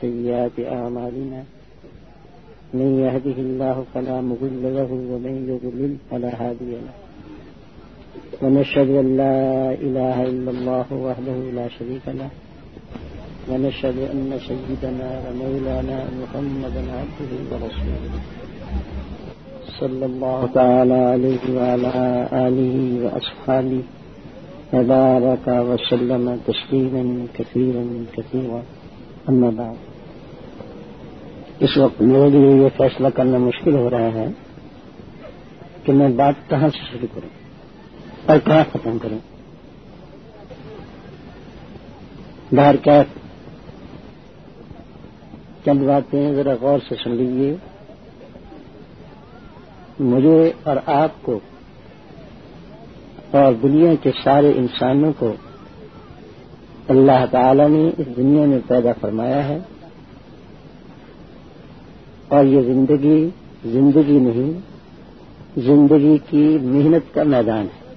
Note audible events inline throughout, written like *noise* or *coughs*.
سيئات أعمالنا. من يهده الله فلا مضل له ومن يضلل فلا هادي له. ونشهد أن لا إله إلا الله وحده لا شريك له. ونشهد أن سيدنا ومولانا محمدا عبده ورسوله. صلى الله تعالى عليه وعلى آله وأصحابه وبارك وسلم تسليما كثيرا كثيرا. أما بعد. اس وقت میرے لیے یہ فیصلہ کرنا مشکل ہو رہا ہے کہ میں بات کہاں سے شروع کروں اور کہاں ختم کروں۔ باہر کیا چند باتیں ذرا غور سے سن لیجیے مجھے اور آپ کو اور دنیا کے سارے انسانوں کو اللہ تعالی نے اس دنیا میں پیدا فرمایا ہے۔ اور یہ زندگی زندگی نہیں، زندگی کی محنت کا میدان ہے۔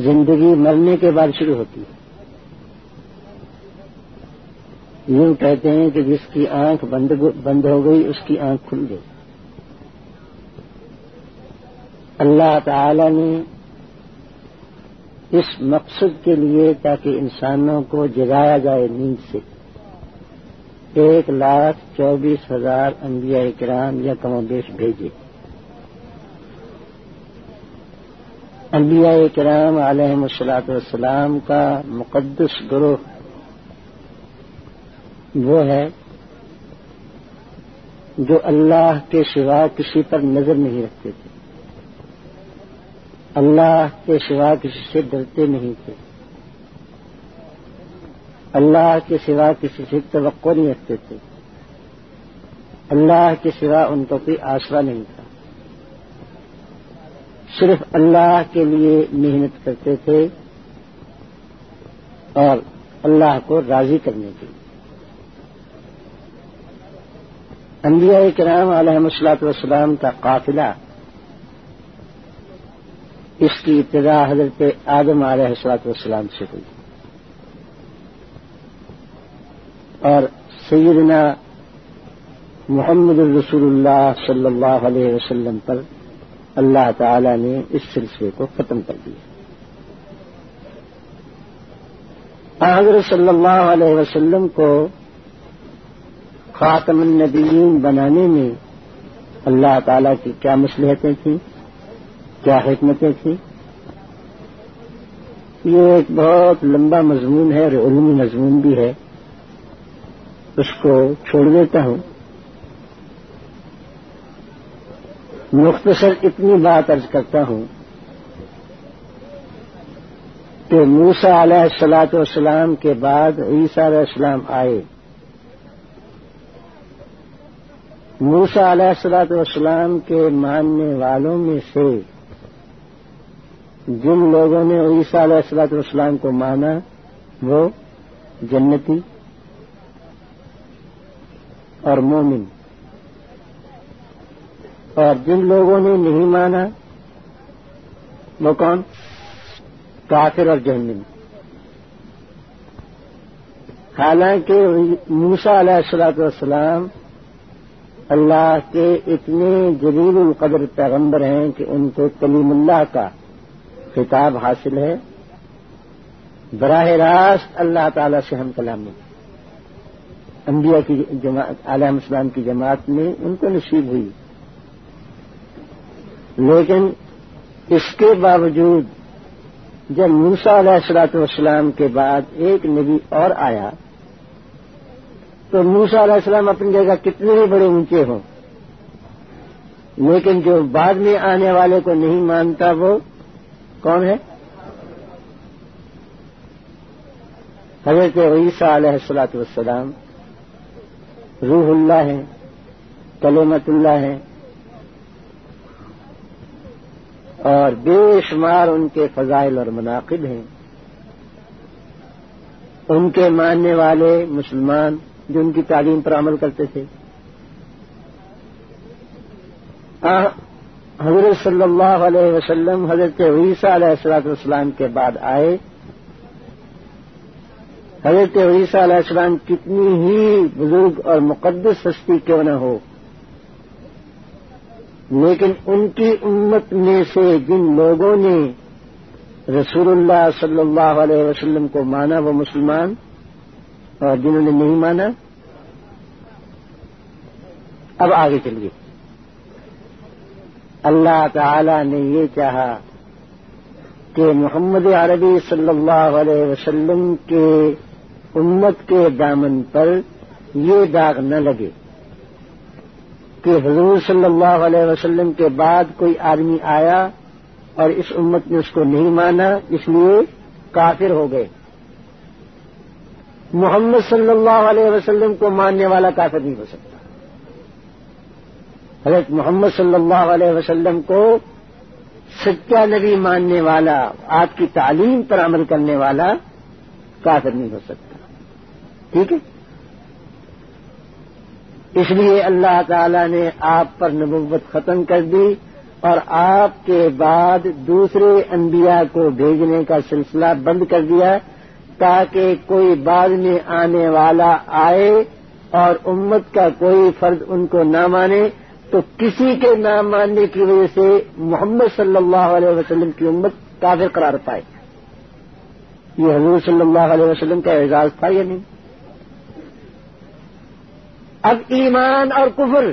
زندگی مرنے کے بعد شروع ہوتی ہے۔ یوں کہتے ہیں کہ جس کی آنکھ بند ہو گئی، اس کی آنکھ کھل گئی۔ اللہ تعالی نے اس مقصد کے لیے تاکہ انسانوں کو جگایا جائے نیند سے۔ ایک لاکھ چوبیس ہزار انبیاء کرام یا کم و بیش بھیجے۔ انبیاء کرام علیہ السلاط والسلام کا مقدس گروہ وہ ہے جو اللہ کے سوا کسی پر نظر نہیں رکھتے تھے۔ اللہ کے سوا کسی سے ڈرتے نہیں تھے۔ اللہ کے سوا کسی سے توقع نہیں رکھتے تھے۔ اللہ کے سوا ان کو کوئی آسرا نہیں تھا۔ صرف اللہ کے لیے محنت کرتے تھے اور اللہ کو راضی کرنے کے لیے۔ انبیاء کرام علیہ مسلاط والسلام کا قافلہ اس کی ابتدا حضرت آدم علیہ السلاط والسلام سے ہوئی۔ اور سیدنا محمد الرسول اللہ صلی اللہ علیہ وسلم پر اللہ تعالی نے اس سلسلے کو ختم کر دیا۔ حضرت صلی اللہ علیہ وسلم کو خاتم النبیین بنانے میں اللہ تعالی کی کیا مصلحتیں تھیں؟ کیا حکمتیں تھیں؟ یہ ایک بہت لمبا مضمون ہے اور علمی مضمون بھی ہے۔ اس کو چھوڑ دیتا ہوں۔ مختصر اتنی بات ارض کرتا ہوں کہ موسا علیہ السلاط والسلام کے بعد عیسیٰ علیہ السلام آئے۔ موسا علیہ السلاط والسلام کے ماننے والوں میں سے جن لوگوں نے عیسیٰ علیہ السلاط والسلام کو مانا وہ جنتی اور مومن۔ اور جن لوگوں نے نہیں مانا، وہ کون؟ کافر اور جہنم حالانکہ موسا علیہ السلاط والسلام اللہ کے اتنے جلیل القدر پیغمبر ہیں کہ ان کو کلیم اللہ کا خطاب حاصل ہے۔ براہ راست اللہ تعالی سے ہم کلامی انبیاء کی جماعت، علیہ السلام کی جماعت میں ان کو نصیب ہوئی۔ لیکن اس کے باوجود جب موسا علیہ السلاط والسلام کے بعد ایک نبی اور آیا، تو موسا علیہ السلام اپنی جگہ کتنے بھی بڑے اونچے ہوں۔ لیکن جو بعد میں آنے والے کو نہیں مانتا وہ کون ہے؟ حضرت عیسیٰ علیہ السلاۃ والسلام روح اللہ ہے، کلمت اللہ ہے۔ اور بے شمار ان کے فضائل اور مناقب ہیں۔ ان کے ماننے والے مسلمان جو ان کی تعلیم پر عمل کرتے تھے۔ حضرت صلی اللہ علیہ وسلم حضرت عیسیٰ علیہ السلاط والسلام کے بعد آئے۔ حضرت عیسیٰ علیہ السلام کتنی ہی بزرگ اور مقدس ہستی کیوں نہ ہو؟ لیکن ان کی امت میں سے جن لوگوں نے رسول اللہ صلی اللہ علیہ وسلم کو مانا وہ مسلمان اور جنہوں نے نہیں مانا، اب آگے چلیے۔ اللہ تعالی نے یہ چاہا کہ محمد عربی صلی اللہ علیہ وسلم کے امت کے دامن پر یہ داغ نہ لگے کہ حضور صلی اللہ علیہ وسلم کے بعد کوئی آدمی آیا اور اس امت نے اس کو نہیں مانا، اس لیے کافر ہو گئے۔ محمد صلی اللہ علیہ وسلم کو ماننے والا کافر نہیں ہو سکتا۔ حضرت محمد صلی اللہ علیہ وسلم کو سچا نبی ماننے والا، آپ کی تعلیم پر عمل کرنے والا کافر نہیں ہو سکتا۔ ٹھیک ہے؟ اس لیے اللہ تعالی نے آپ پر نبوت ختم کر دی اور آپ کے بعد دوسرے انبیاء کو بھیجنے کا سلسلہ بند کر دیا تاکہ کوئی بعد میں آنے والا آئے اور امت کا کوئی فرد ان کو نہ مانے تو کسی کے نہ ماننے کی وجہ سے محمد صلی اللہ علیہ وسلم کی امت کافر قرار پائے یہ حضور صلی اللہ علیہ وسلم کا اعزاز تھا یا نہیں؟ اب ایمان اور کفر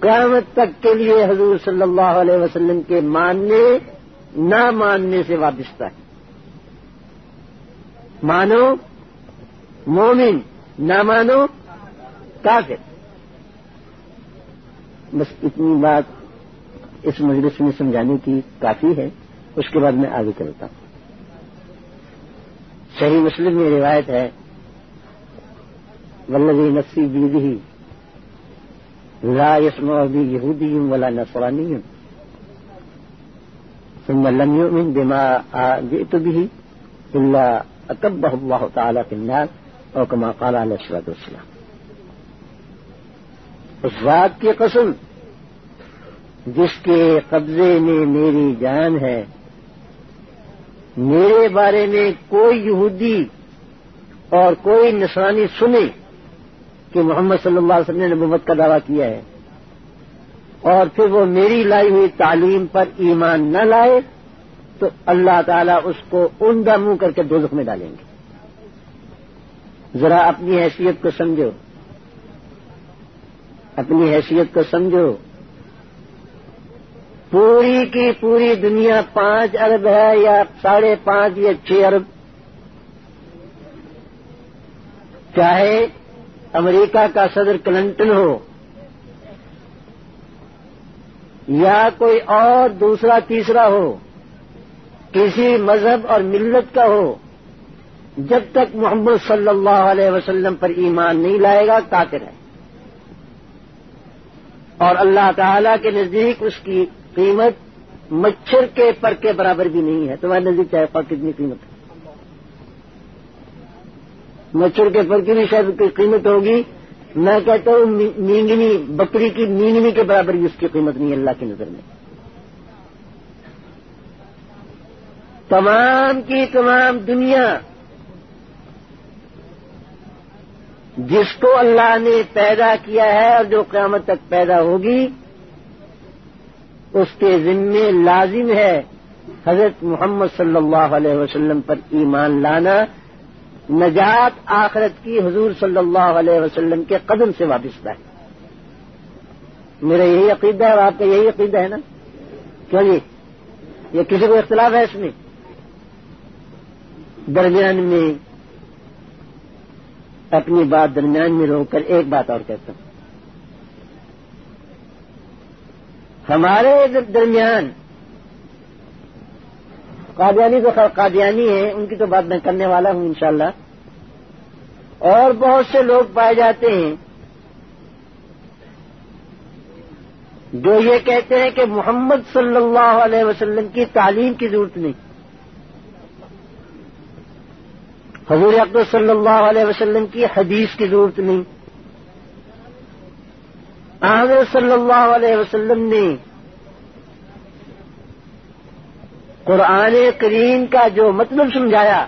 قیامت تک کے لیے حضور صلی اللہ علیہ وسلم کے ماننے، نہ ماننے سے وابستہ ہے۔ مانو مومن، نہ مانو کافر۔ بس اتنی بات اس مجلس میں سمجھانے کی کافی ہے۔ اس کے بعد میں آگے چلتا ہوں۔ صحیح مسلم میں روایت ہے ولبی نفسی بیدی لا يسمع بي يهودي ولا نصراني. ثم لم يؤمن بما جئت به إلا أكبه الله تعالى في النار أو كما قال عليه الصلاة والسلام. اس ذات کی قسم جس کے قبضے میں میری جان ہے، میرے بارے میں کوئی یہودی اور کوئی نسرانی سنے کہ محمد صلی اللہ علیہ وسلم نے نبوت کا دعویٰ کیا ہے۔ اور پھر وہ میری لائی ہوئی تعلیم پر ایمان نہ لائے تو اللہ تعالیٰ اس کو عمدہ منہ کر کے دو میں ڈالیں گے۔ ذرا اپنی حیثیت کو سمجھو۔ اپنی حیثیت کو سمجھو۔ پوری کی پوری دنیا پانچ ارب ہے یا ساڑھے پانچ یا چھ ارب۔ چاہے امریکہ کا صدر کلنٹن ہو یا کوئی اور دوسرا تیسرا ہو، کسی مذہب اور ملت کا ہو، جب تک محمد صلی اللہ علیہ وسلم پر ایمان نہیں لائے گا، کافر ہے۔ اور اللہ تعالی کے نزدیک اس کی قیمت مچھر کے پر کے برابر بھی نہیں ہے۔ تمہارے نزدیک چاہے پر کتنی قیمت ہے۔ مچھر کے پر کی بھی شاید قیمت ہوگی؟ میں کہتا ہوں مینگنی، بکری کی مینگنی کے برابر بھی اس کی قیمت نہیں اللہ کی نظر میں۔ تمام کی تمام دنیا جس کو اللہ نے پیدا کیا ہے اور جو قیامت تک پیدا ہوگی، اس کے ذمے لازم ہے حضرت محمد صلی اللہ علیہ وسلم پر ایمان لانا۔ نجات آخرت کی حضور صلی اللہ علیہ وسلم کے قدم سے وابستہ ہے۔ میرا یہی عقیدہ ہے اور آپ کا یہی عقیدہ ہے نا؟ کیوں جی؟ یہ کسی کو اختلاف ہے اس میں؟ درمیان میں اپنی بات درمیان میں روک کر ایک بات اور کہتا ہوں۔ ہمارے درمیان قادیانی تو قادیانی ہے ان کی تو بات میں کرنے والا ہوں انشاءاللہ۔ اور بہت سے لوگ پائے جاتے ہیں۔ جو یہ کہتے ہیں کہ محمد صلی اللہ علیہ وسلم کی تعلیم کی ضرورت نہیں۔ حضور اقدر صلی اللہ علیہ وسلم کی حدیث کی ضرورت نہیں۔ احمد صلی اللہ علیہ وسلم نے قرآن کریم کا جو مطلب سمجھایا،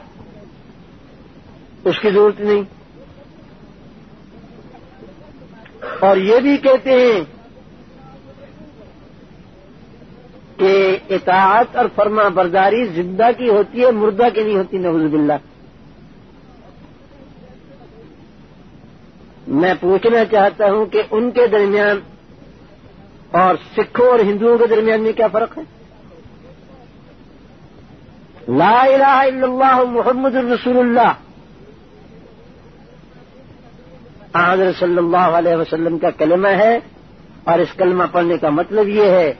اس کی ضرورت نہیں۔ اور یہ بھی کہتے ہیں کہ اطاعت اور فرما برداری زندہ کی ہوتی ہے، مردہ کی نہیں ہوتی نوز باللہ۔ میں پوچھنا چاہتا ہوں کہ ان کے درمیان اور سکھوں اور ہندوؤں کے درمیان میں کیا فرق ہے؟ لا الہ الا اللہ محمد الرسول اللہ حضرت صلی اللہ علیہ وسلم کا کلمہ ہے اور اس کلمہ پڑھنے کا مطلب یہ ہے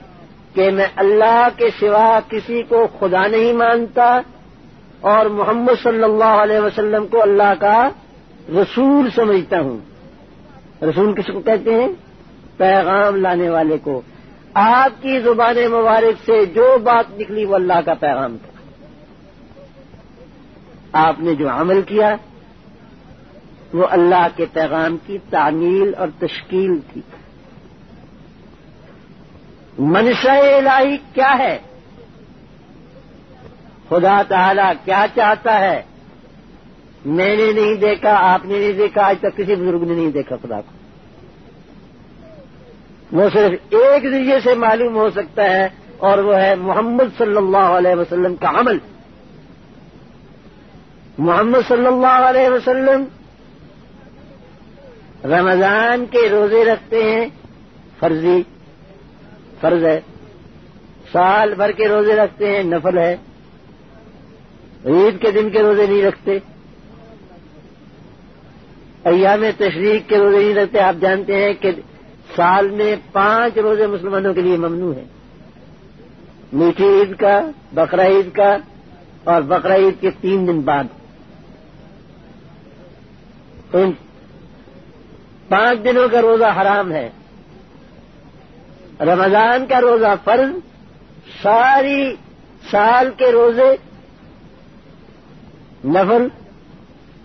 کہ میں اللہ کے سوا کسی کو خدا نہیں مانتا اور محمد صلی اللہ علیہ وسلم کو اللہ کا رسول سمجھتا ہوں۔ رسول کس کو کہتے ہیں؟ پیغام لانے والے کو۔ آپ کی زبان مبارک سے جو بات نکلی وہ اللہ کا پیغام تھا۔ آپ نے جو عمل کیا، وہ اللہ کے پیغام کی تعمیل اور تشکیل تھی منشا الہی کیا ہے؟ خدا تعالی کیا چاہتا ہے؟ میں نے نہیں دیکھا، آپ نے نہیں دیکھا، آج تک کسی بزرگ نے نہیں دیکھا خدا کو۔ وہ صرف ایک ذریعے سے معلوم ہو سکتا ہے اور وہ ہے محمد صلی اللہ علیہ وسلم کا عمل۔ محمد صلی اللہ علیہ وسلم رمضان کے روزے رکھتے ہیں، فرضی، فرض ہے۔ سال بھر کے روزے رکھتے ہیں، نفل ہے۔ عید کے دن کے روزے نہیں رکھتے۔ ایام تشریق کے روزے نہیں رکھتے۔ آپ جانتے ہیں کہ سال میں پانچ روزے مسلمانوں کے لیے ممنوع ہیں۔ میٹھی عید کا بقرا عید کا اور بقرا عید کے تین دن بعد۔ ان پانچ دنوں کا روزہ حرام ہے۔ رمضان کا روزہ فرض، ساری سال کے روزے نفل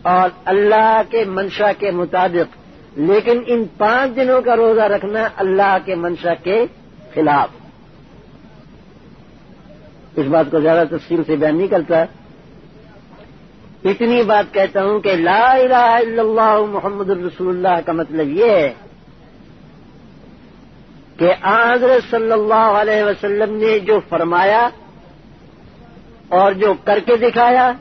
اور اللہ کے منشا کے مطابق۔ لیکن ان پانچ دنوں کا روزہ رکھنا اللہ کے منشا کے خلاف۔ اس بات کو زیادہ تفصیل سے بیان نہیں کرتا۔ اتنی بات کہتا ہوں کہ لا الہ الا اللہ محمد الرسول اللہ کا مطلب یہ ہے کہ آضر صلی اللہ علیہ وسلم نے جو فرمایا اور جو کر کے دکھایا،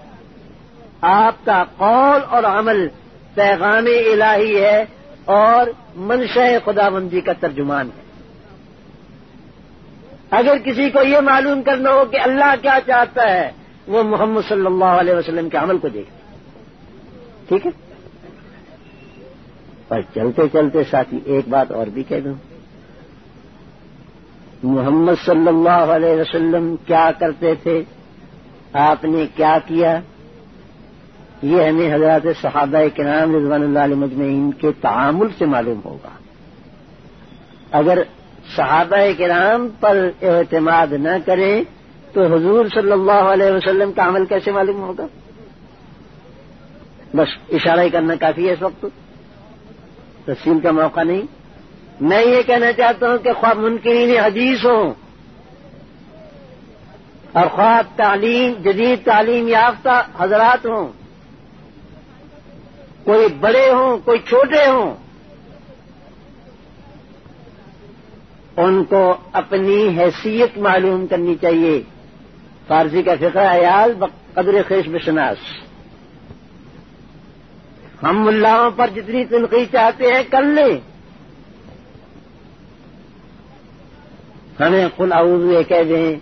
آپ کا قول اور عمل پیغام الہی ہے اور منشا خدا بندی کا ترجمان ہے۔ اگر کسی کو یہ معلوم کرنا ہو کہ اللہ کیا چاہتا ہے وہ محمد صلی اللہ علیہ وسلم کے عمل کو دیکھتے ٹھیک ہے؟ پر چلتے چلتے ساتھی ایک بات اور بھی کہہ دوں۔ محمد صلی اللہ علیہ وسلم کیا کرتے تھے؟ آپ نے کیا کیا؟ یہ ہمیں حضرات صحابہ کے نام رضوان اللہ علیہ مجمعین کے تعامل سے معلوم ہوگا۔ اگر صحابہ کرام پر اعتماد نہ کریں تو حضور صلی اللہ علیہ وسلم کا عمل کیسے معلوم ہوگا؟ بس اشارہ ہی کرنا کافی ہے اس وقت تفصیل کا موقع نہیں۔ میں یہ کہنا چاہتا ہوں کہ خواب منکرین حدیث ہوں اور خواب تعلیم، جدید تعلیم یافتہ حضرات ہوں، کوئی بڑے ہوں، کوئی چھوٹے ہوں، ان کو اپنی حیثیت معلوم کرنی چاہیے۔ فارسی کا فقہ عیال قدر خیش بشناس ہم ملاؤں پر جتنی تنقید چاہتے ہیں، کر لیں۔ ہمیں کل اعوذ یہ کہہ دیں،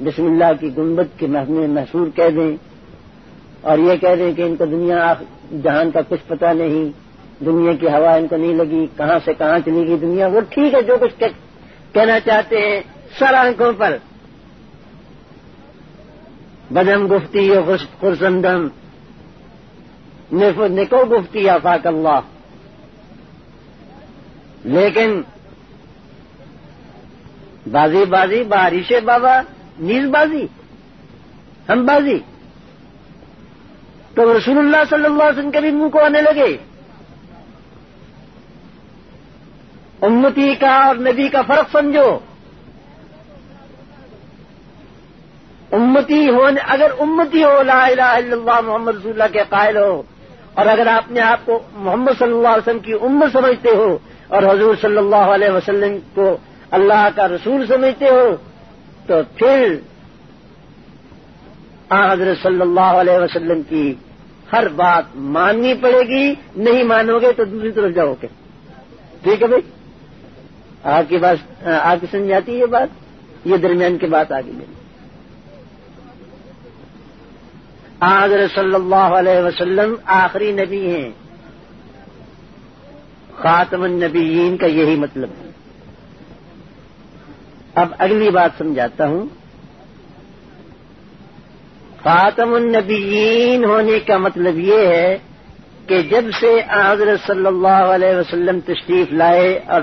بسم اللہ کی گنبد کے محسور کہہ دیں۔ اور یہ کہہ دیں کہ ان کو دنیا جہان کا کچھ پتہ نہیں، دنیا کی ہوا ان کو نہیں لگی، کہاں سے کہاں چلی گئی دنیا۔ وہ ٹھیک ہے، جو کچھ کہنا چاہتے ہیں، سر آنکھوں پر۔ بدم گفتی خرسندم نکو گفتی آفاق اللہ. لیکن بازی بازی، بارش بابا، نیز بازی، ہم بازی. تو رسول اللہ صلی اللہ علیہ وسلم کے بھی منہ کو آنے لگے. امتی کا اور نبی کا فرق سمجھو. امتی ہونے اگر امتی ہو، لا الہ الا اللہ محمد رسول اللہ کے قائل ہو، اور اگر آپ نے آپ کو محمد صلی اللہ علیہ وسلم کی امت سمجھتے ہو، اور حضور صلی اللہ علیہ وسلم کو اللہ کا رسول سمجھتے ہو، تو پھر حضرت صلی اللہ علیہ وسلم کی ہر بات ماننی پڑے گی، نہیں مانو گے تو دوسری طرف جاؤ گے۔ ٹھیک ہے بھائی؟ آپ کی بات آپ کی سمجھ آتی ہے یہ بات؟ یہ درمیان کی بات آگے۔ لے حضرت صلی اللہ علیہ وسلم آخری نبی ہیں۔ خاتم النبیین کا یہی مطلب ہے۔ اب اگلی بات سمجھاتا ہوں۔ خاتم النبیین ہونے کا مطلب یہ ہے کہ جب سے حضرت صلی اللہ علیہ وسلم تشریف لائے اور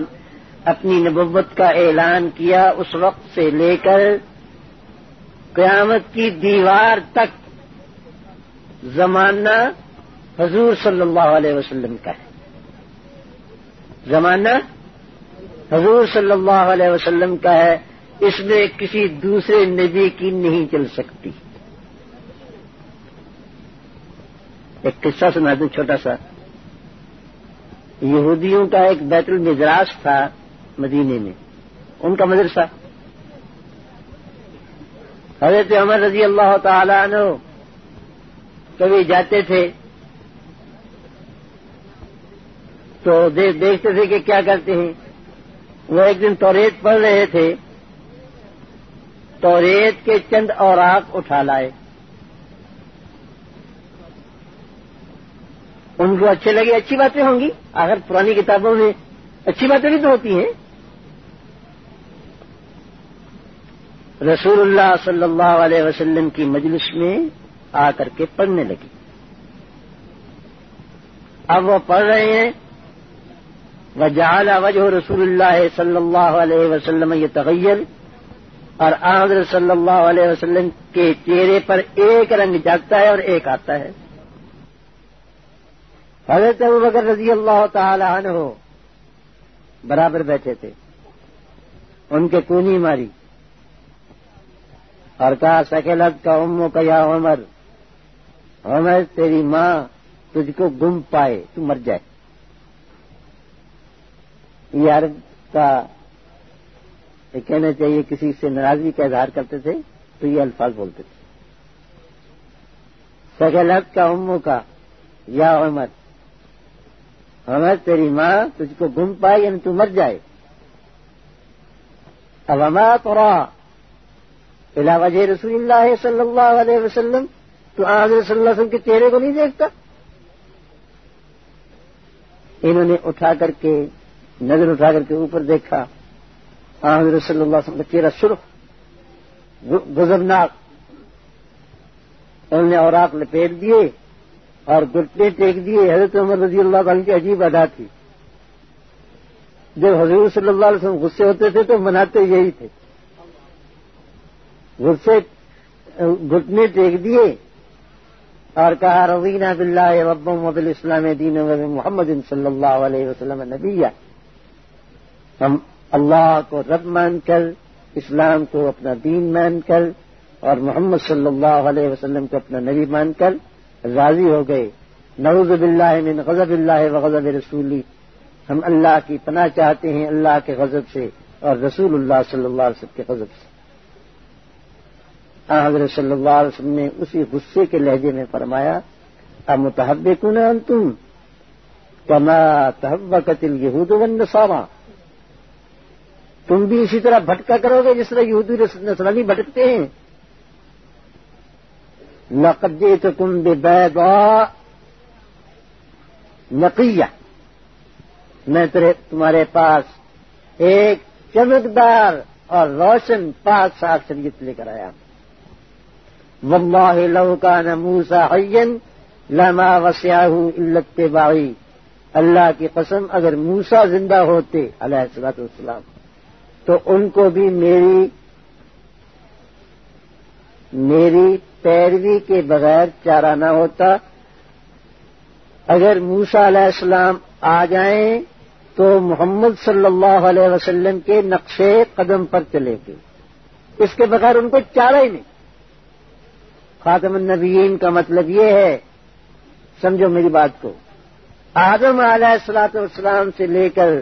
اپنی نبوت کا اعلان کیا، اس وقت سے لے کر قیامت کی دیوار تک زمانہ حضور صلی اللہ علیہ وسلم کا ہے۔ زمانہ حضور صلی اللہ علیہ وسلم کا ہے، اس میں کسی دوسرے نبی کی نہیں چل سکتی۔ ایک قصہ سنا دوں چھوٹا سا۔ یہودیوں کا ایک بیت المجراس تھا مدینے میں۔ ان کا مدرسہ۔ حضرت عمر رضی اللہ تعالی عنہ کبھی جاتے تھے تو دیکھتے تھے کہ کیا کرتے ہیں۔ وہ ایک دن توریت پڑھ رہے تھے۔ توریت کے چند اوراق اٹھا لائے۔ ان کو اچھے لگے، اچھی باتیں ہوں گی۔ اگر پرانی کتابوں میں اچھی باتیں بھی تو ہوتی ہیں۔ رسول اللہ صلی اللہ علیہ وسلم کی مجلس میں آ کر کے پڑھنے لگی۔ اب وہ پڑھ رہے ہیں۔ وہ وجہ رسول اللہ صلی اللہ علیہ وسلم یہ تغیر اور آدر صلی اللہ علیہ وسلم کے چہرے پر ایک رنگ جاگتا ہے اور ایک آتا ہے۔ حضرت ابو بکر رضی اللہ تعالی عنہ برابر بیٹھے تھے۔ ان کے کونی ماری۔ اور کہا سکیلت کا امو کا یا عمر۔ عمر تیری ماں تجھ کو گم پائے، تو مر جائے۔ یہ عرب کا کہنا چاہیے، کسی سے ناراضگی کا اظہار کرتے تھے تو یہ الفاظ بولتے تھے۔ سکیلت کا امو کا، یا عمر ہمیں تیری ماں تجھ کو گم پائے یعنی تو مر جائے۔ اب ہما تو وجہ رسول اللہ صلی اللہ علیہ وسلم تو آج صلی اللہ علیہ وسلم کے چہرے کو نہیں دیکھتا؟ انہوں نے اٹھا کر کے، نظر اٹھا کر کے اوپر دیکھا، آج صلی اللہ علیہ وسلم کا چہرہ سرخ گزرناک۔ انہوں نے اوراق لپیٹ دیے اور گٹنے ٹیک دیے، حضرت عمر رضی اللہ عنہ کی عجیب ادا تھی۔ جب حضور صلی اللہ علیہ وسلم غصے ہوتے تھے تو مناتے یہی تھے۔ غصے، گھٹنے ٹیک دیے اور کہا روینہ بلّہ وبم وب الاسلام دین محمد صلی اللہ علیہ وسلم نبی ہم اللہ کو رب مان کر، اسلام کو اپنا دین مان کر اور محمد صلی اللہ علیہ وسلم کو اپنا نبی مان کر راضی ہو گئے۔ نعوذ باللہ من غضب اللہ و غضب رسولی۔ ہم اللہ کی پناہ چاہتے ہیں، اللہ کے غضب سے اور رسول اللہ صلی اللہ علیہ وسلم کے غضب سے۔ حضرت صلی اللہ علیہ وسلم نے اسی غصے کے لہجے میں فرمایا اب متحب کن تم کما تحب قتل یہود نسواں تم بھی اسی طرح بھٹکا کرو گے جس طرح یہودی نسلانی بھٹکتے ہیں۔ لقد جئتكم ببيضاء نقیہ۔ میں تمہارے پاس ایک چمکدار اور روشن پاک صاف شریعت لے کر آیا ہوں۔ واللہ لو کان موسا حین لما وسیاہ علت باغی اللہ کی قسم اگر موسا زندہ ہوتے، علیہ السلاۃ والسلام، تو ان کو بھی میری میری پیروی کے بغیر چارہ نہ ہوتا۔ اگر موسا علیہ السلام آ جائیں، تو محمد صلی اللہ علیہ وسلم کے نقشے قدم پر چلے گے اس کے بغیر ان کو چارہ ہی نہیں۔ خاتم النبیین کا مطلب یہ ہے، سمجھو میری بات کو، آدم علیہ السلاط والسلام سے لے کر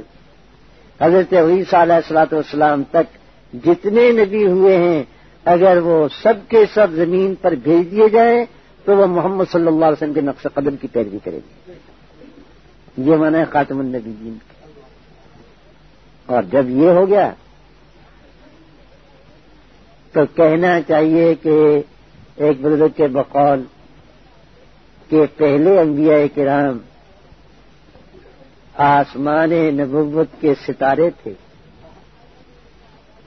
حضرت عیسیٰ علیہ السلاط والسلام تک جتنے نبی ہوئے ہیں، اگر وہ سب کے سب زمین پر بھیج دیے جائیں تو وہ محمد صلی اللہ علیہ وسلم کے نقش قدم کی پیروی کرے گی یہ مانا ہے خاتم النبی جین اور جب یہ ہو گیا، تو کہنا چاہیے کہ ایک بزرگ کے بقول کہ پہلے انبیاء کرام آسمان نبوت کے ستارے تھے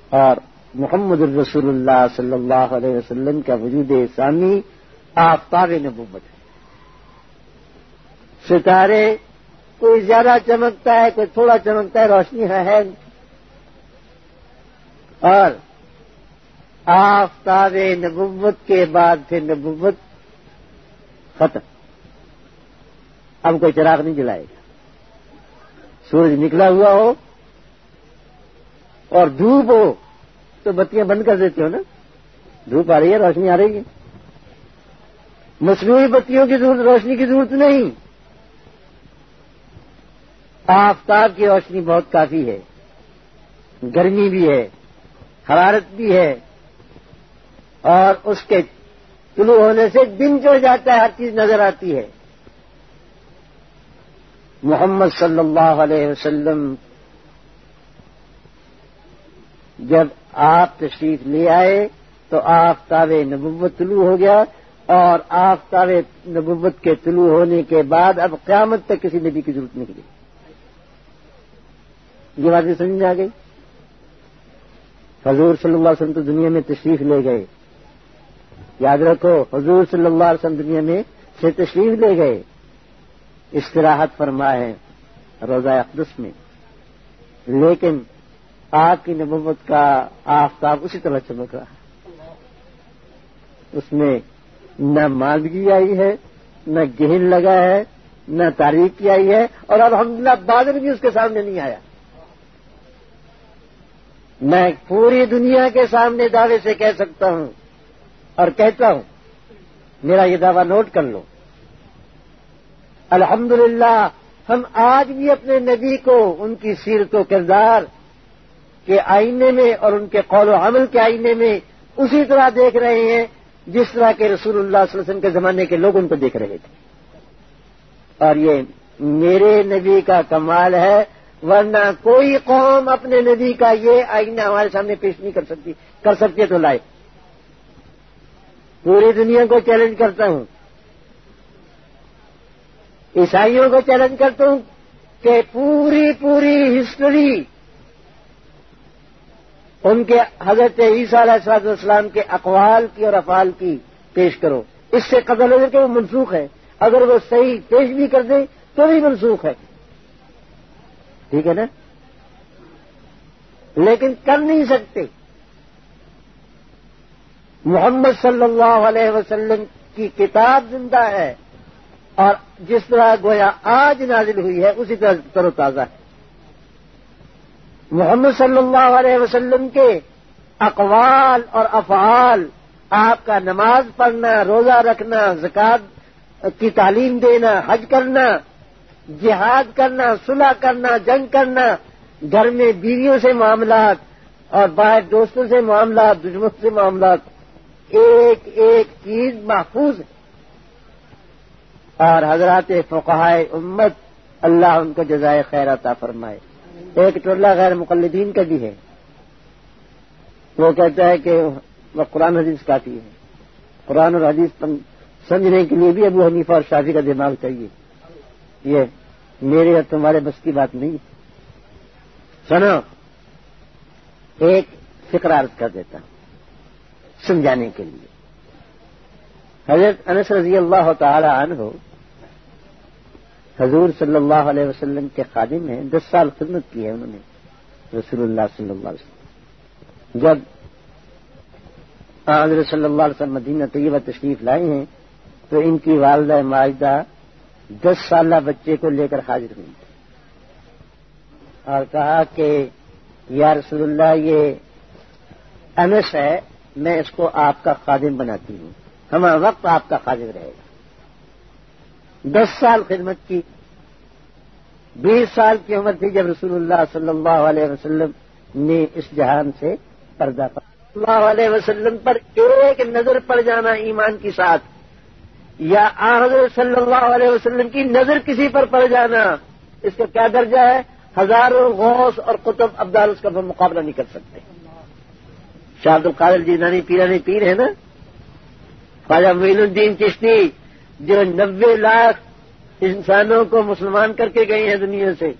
اور محمد الرسول اللہ صلی اللہ علیہ وسلم کا وجود ثانی آفتاب نبوت ہے۔ ستارے کوئی زیادہ چمکتا ہے، کوئی تھوڑا چمکتا ہے، روشنی ہے۔ اور آفتاب نبوت کے بعد پھر نبوت ختم۔ اب کوئی چراغ نہیں جلائے گا۔ سورج نکلا ہوا ہو اور دھوپ ہو تو بتیاں بند کر دیتے ہو نا۔ دھوپ آ رہی ہے، روشنی آ رہی ہے۔ مصنوعی بتیوں کی ضرورت، روشنی کی ضرورت نہیں۔ آفتاب کی روشنی بہت کافی ہے۔ گرمی بھی ہے، حرارت بھی ہے۔ اور اس کے طلوع ہونے سے دن جو جاتا ہے، ہر چیز نظر آتی ہے۔ محمد صلی اللہ علیہ وسلم جب آپ تشریف لے آئے تو آفتاب نبوت طلوع ہو گیا اور آفتاب نبوت کے طلوع ہونے کے بعد اب قیامت تک کسی نبی کی ضرورت نہیں رہی۔ یہ بات بھی سمجھ میں آ گئی؟ حضور صلی اللہ علیہ وسلم تو دنیا میں تشریف لے گئے۔ یاد رکھو، حضور صلی اللہ علیہ وسلم دنیا میں سے تشریف لے گئے، استراحت فرما ہے روزہ اقدس میں۔ لیکن آپ کی نبوت کا آفتاب اسی طرح چمک رہا ہے۔ اس میں نہ مادگی آئی ہے، نہ گہن لگا ہے، نہ تاریخی آئی ہے، اور الحمدللہ بادل بھی اس کے سامنے نہیں آیا۔ میں پوری دنیا کے سامنے دعوے سے کہہ سکتا ہوں اور کہتا ہوں، میرا یہ دعویٰ نوٹ کر لو۔ الحمدللہ، ہم آج بھی اپنے نبی کو، ان کی سیرت و کردار کے آئینے میں اور ان کے قول و عمل کے آئینے میں اسی طرح دیکھ رہے ہیں جس طرح کے رسول اللہ صلی اللہ علیہ وسلم کے زمانے کے لوگ ان کو دیکھ رہے تھے۔ اور یہ میرے نبی کا کمال ہے، ورنہ کوئی قوم اپنے نبی کا یہ آئینہ ہمارے سامنے پیش نہیں کر سکتی کر سکتی تو لائے پوری دنیا کو چیلنج کرتا ہوں۔ عیسائیوں کو چیلنج کرتا ہوں کہ پوری پوری ہسٹری ان کے حضرت عیسیٰ علیہ السلام والسلام کے اقوال کی اور افعال کی پیش کرو۔ اس سے قدر ہو کہ وہ منسوخ ہے۔ اگر وہ صحیح پیش بھی کر دیں تو بھی منسوخ ہے۔ ٹھیک ہے نا؟ لیکن کر نہیں سکتے۔ محمد صلی اللہ علیہ وسلم کی کتاب زندہ ہے اور جس طرح گویا آج نازل ہوئی ہے، اسی طرح تر و تازہ ہے۔ محمد صلی اللہ علیہ وسلم کے اقوال اور افعال، آپ کا نماز پڑھنا، روزہ رکھنا، زکات کی تعلیم دینا، حج کرنا، جہاد کرنا، صلح کرنا، جنگ کرنا، گھر میں بیویوں سے معاملات اور باہر دوستوں سے معاملات دشمن سے معاملات۔ ایک ایک چیز محفوظ ہے۔ اور حضرات فقہائے امت اللہ ان کو جزائے خیر عطا فرمائے۔ ایک ٹولہ غیر مقلدین کا بھی ہے۔ وہ کہتا ہے کہ وہ قرآن حدیث کافی ہے۔ قرآن اور حدیث سمجھنے کے لیے بھی ابو حنیفہ اور شادی کا دماغ چاہیے۔ یہ میرے اور تمہارے بس کی بات نہیں سنو، ایک فکر عرض کر دیتا ہوں۔ سمجھانے کے لیے۔ حضرت انس رضی اللہ تعالی عنہ حضور صلی اللہ علیہ وسلم کے خادم ہیں، دس سال خدمت کی ہے انہوں نے رسول اللہ صلی اللہ علیہ وسلم۔ جب حضرت صلی اللہ علیہ وسلم مدینہ طیبہ تشریف لائے ہیں، تو ان کی والدہ معاہدہ دس سالہ بچے کو لے کر حاضر ہوئی۔ اور کہا کہ، یا رسول اللہ، یہ انس ہے میں اس کو آپ کا خادم بناتی ہوں۔ ہمارا وقت آپ کا خادم رہے گا۔ دس سال خدمت کی۔ بیس سال کی عمر تھی جب رسول اللہ صلی اللہ علیہ وسلم نے اس جہان سے پردہ پا۔ اللہ علیہ وسلم پر ایک نظر پڑ جانا ایمان کی ساتھ۔ یا حضرت صلی اللہ علیہ وسلم کی نظر کسی پر پڑ جانا۔ اس کا کیا درجہ ہے؟ ہزاروں غوث اور قطب ابدال اس کا مقابلہ نہیں کر سکتے۔ شاہد القادر جینانی پیرانی پیر ہے نا؟ خواجہ معین الدین چشتی، جو نبے لاکھ انسانوں کو مسلمان کر کے گئے ہیں دنیا سے۔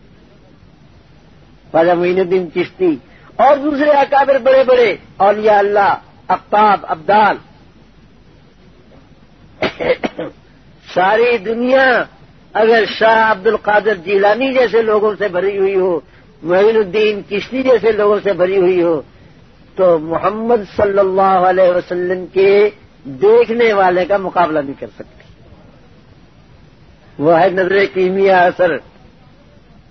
خواجہ معین الدین چشتی، اور دوسرے اکابر بڑے بڑے، اولیاء اللہ اقتاب ابدال۔ ساری دنیا اگر شاہ عبد القادر جیلانی جیسے لوگوں سے بھری ہوئی ہو معین الدین کشتی جیسے لوگوں سے بھری ہوئی ہو تو محمد صلی اللہ علیہ وسلم کے دیکھنے والے کا مقابلہ نہیں کر سکتی وہ ہے نظر کیمیا اثر۔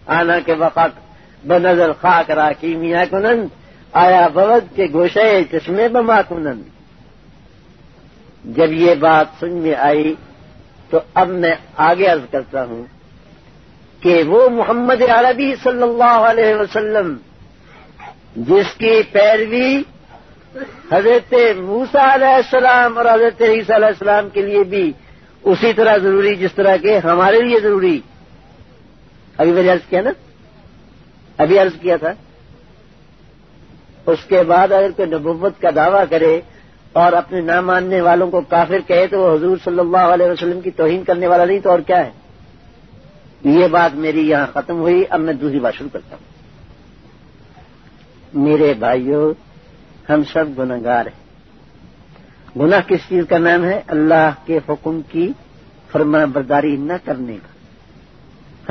آنا کے وقت بنظر خاک را کیمیا کنند آیا بوت کے گوشے چشمے بما کنند جب یہ بات سن میں آئی تو اب میں آگے عرض کرتا ہوں کہ وہ محمد عربی صلی اللہ علیہ وسلم جس کی پیروی حضرت موسا علیہ السلام اور حضرت عیسیٰ علیہ السلام کے لیے بھی اسی طرح ضروری، جس طرح کے ہمارے لیے ضروری۔ ابھی میں نے عرض کیا نا؟ ابھی عرض کیا تھا۔ اس کے بعد اگر کوئی نبوت کا دعویٰ کرے اور اپنے نہ ماننے والوں کو کافر کہے تو وہ حضور صلی اللہ علیہ وسلم کی توہین کرنے والا نہیں تو اور کیا ہے؟ یہ بات میری یہاں ختم ہوئی، اب میں دوسری بات شروع کرتا ہوں۔ میرے بھائیوں ہم سب گناگار ہیں۔ گناہ کس چیز کا نام ہے؟ اللہ کے حکم کی فرما برداری نہ کرنے کا۔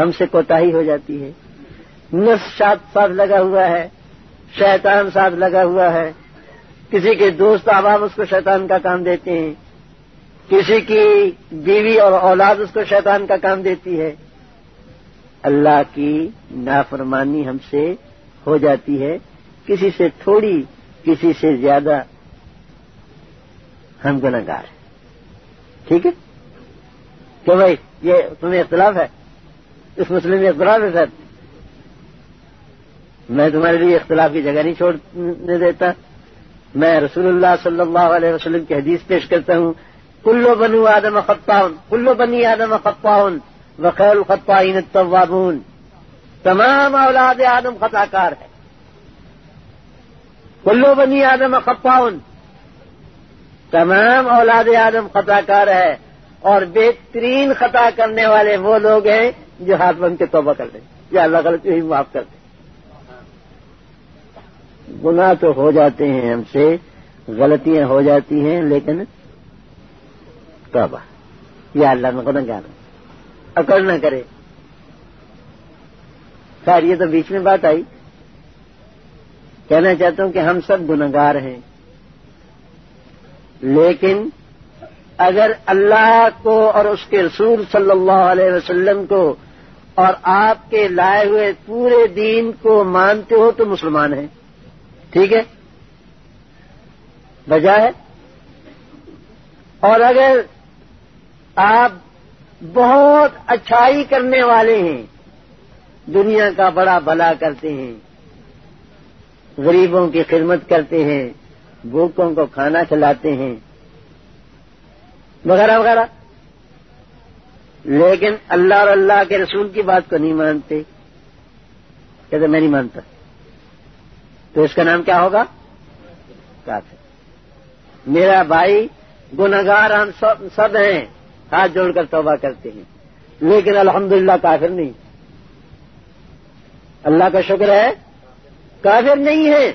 ہم سے کوتا ہی ہو جاتی ہے۔ نس ساتھ لگا ہوا ہے، شیطان ساتھ لگا ہوا ہے۔ کسی کے دوست احباب اس کو شیطان کا کام دیتے ہیں۔ کسی کی بیوی اور اولاد اس کو شیطان کا کام دیتی ہے۔ اللہ کی نافرمانی ہم سے ہو جاتی ہے۔ کسی سے تھوڑی، کسی سے زیادہ ہم گناگار ہیں۔ ٹھیک ہے؟ کہ بھائی، یہ تمہیں اختلاف ہے۔ اس مسئلے میں اختلاف ہے سر۔ میں تمہارے لیے اختلاف کی جگہ نہیں چھوڑنے دیتا۔ میں رسول اللہ صلی اللہ علیہ وسلم کی حدیث پیش کرتا ہوں۔ کلو بنو آدم خطاون کلو بنی آدم خطاون وخیر الخطائین التوابون۔ تمام اولاد آدم خطا کار ہے کلو بنی آدم خطاون تمام اولاد آدم خطا کار ہے اور بہترین خطا کرنے والے وہ لوگ ہیں جو ہاتھ بن کے توبہ کر دیں یا اللہ غلطی ہی معاف کر دیں۔ گناہ تو ہو جاتے ہیں ہم سے، غلطیاں ہو جاتی ہیں، لیکن توبہ۔ یا اللہ میں گناہ گار اکڑ نہ کرے۔ خیر، یہ تو بیچ میں بات آئی۔ کہنا چاہتا ہوں کہ ہم سب گناگار ہیں۔ لیکن اگر اللہ کو اور اس کے رسول صلی اللہ علیہ وسلم کو اور آپ کے لائے ہوئے پورے دین کو مانتے ہو تو مسلمان ہیں۔ ٹھیک ہے؟ بجائے اور اگر آپ بہت اچھائی کرنے والے ہیں، دنیا کا بڑا بھلا کرتے ہیں غریبوں کی خدمت کرتے ہیں، بھوکوں کو کھانا کھلاتے ہیں، وغیرہ وغیرہ۔ لیکن اللہ اور اللہ کے رسول کی بات کو نہیں مانتے، کہتے میں نہیں مانتا۔ تو اس کا نام کیا ہوگا؟ کافر۔ میرا بھائی گناگار ہم سب ہیں، ہاتھ جوڑ کر توبہ کرتے ہیں۔ لیکن الحمدللہ کافر نہیں۔ اللہ کا شکر ہے کافر نہیں ہے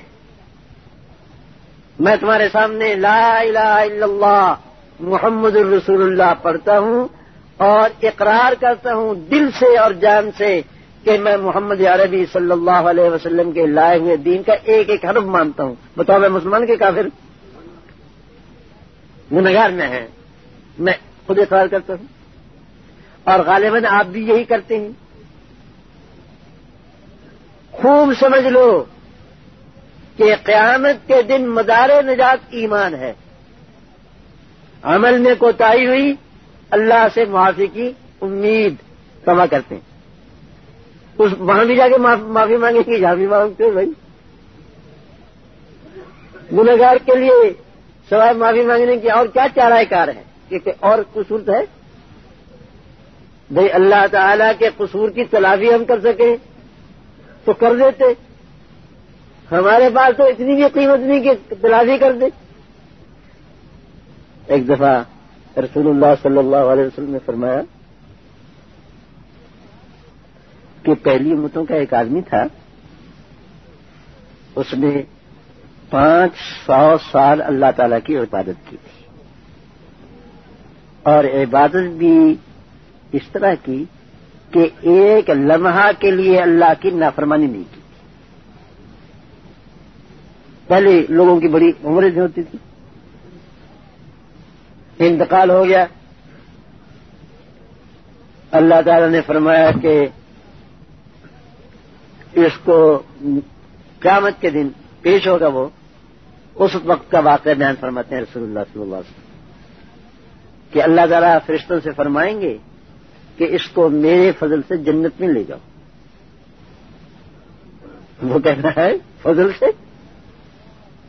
میں تمہارے سامنے لا الہ الا اللہ محمد الرسول اللہ پڑھتا ہوں اور اقرار کرتا ہوں دل سے اور جان سے کہ میں محمد عربی صلی اللہ علیہ وسلم کے لائے ہوئے دین کا ایک ایک حرف مانتا ہوں۔ بتاؤ میں مسلمان کے کافر؟ گنگار میں ہے میں خود اقرار کرتا ہوں۔ اور غالباً آپ بھی یہی کرتے ہیں۔ خوب سمجھ لو کہ قیامت کے دن مدار نجات ایمان ہے۔ عمل میں کوتاہی ہوئی، اللہ سے معافی کی امید تباہ کرتے ہیں۔ اس وہاں بھی جا کے معافی مانگیں گے، یہاں بھی مانگتے بھائی۔ گنہگار کے لیے سوائے معافی مانگنے کی اور کیا چارہ کار ہے کہ اور قصور ہے۔ بھائی اللہ تعالی کے قصور کی تلافی ہم کر سکیں۔ تو کر دیتے۔ ہمارے پاس تو اتنی بھی قیمت نہیں کہ تلافی کر دے۔ ایک دفعہ رسول اللہ صلی اللہ علیہ وسلم نے فرمایا کہ پہلی امتوں کا ایک آدمی تھا، اس نے پانچ سو سال اللہ تعالی کی عبادت کی تھی۔ اور عبادت بھی اس طرح کی کہ ایک لمحہ کے لیے اللہ کی نافرمانی نہیں کی۔ پہلے لوگوں کی بڑی عمریں ہوتی تھی انتقال ہو گیا۔ اللہ تعالی نے فرمایا کہ اس کو قیامت کے دن پیش ہوگا وہ۔ اس وقت کا واقعہ بیان فرماتے ہیں رسول اللہ صلی اللہ علیہ وسلم کہ اللہ تعالیٰ فرشتوں سے فرمائیں گے کہ اس کو میرے فضل سے جنت میں لے جاؤ۔ وہ کہنا ہے، فضل سے؟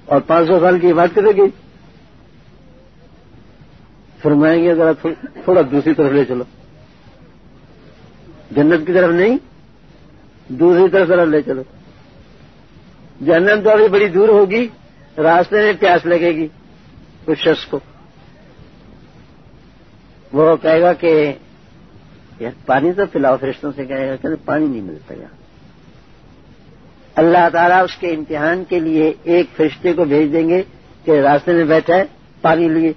اور پانچ سو سال کی بات کرے گی فرمائیں گے ذرا تھوڑا دوسری طرف لے چلو۔ جنت کی طرف نہیں، دوسری طرف ذرا لے چلو۔ جنت تو ابھی بڑی دور ہوگی، راستے میں پیاس لگے گی، اس شخص کو۔ وہ کہے گا کہ پانی تو پلاؤ فرشتوں سے کہے گا کہ پانی نہیں ملتا یہاں۔ اللہ تعالیٰ اس کے امتحان کے لیے ایک فرشتے کو بھیج دیں گے کہ راستے میں بیٹھا ہے، پانی لیے۔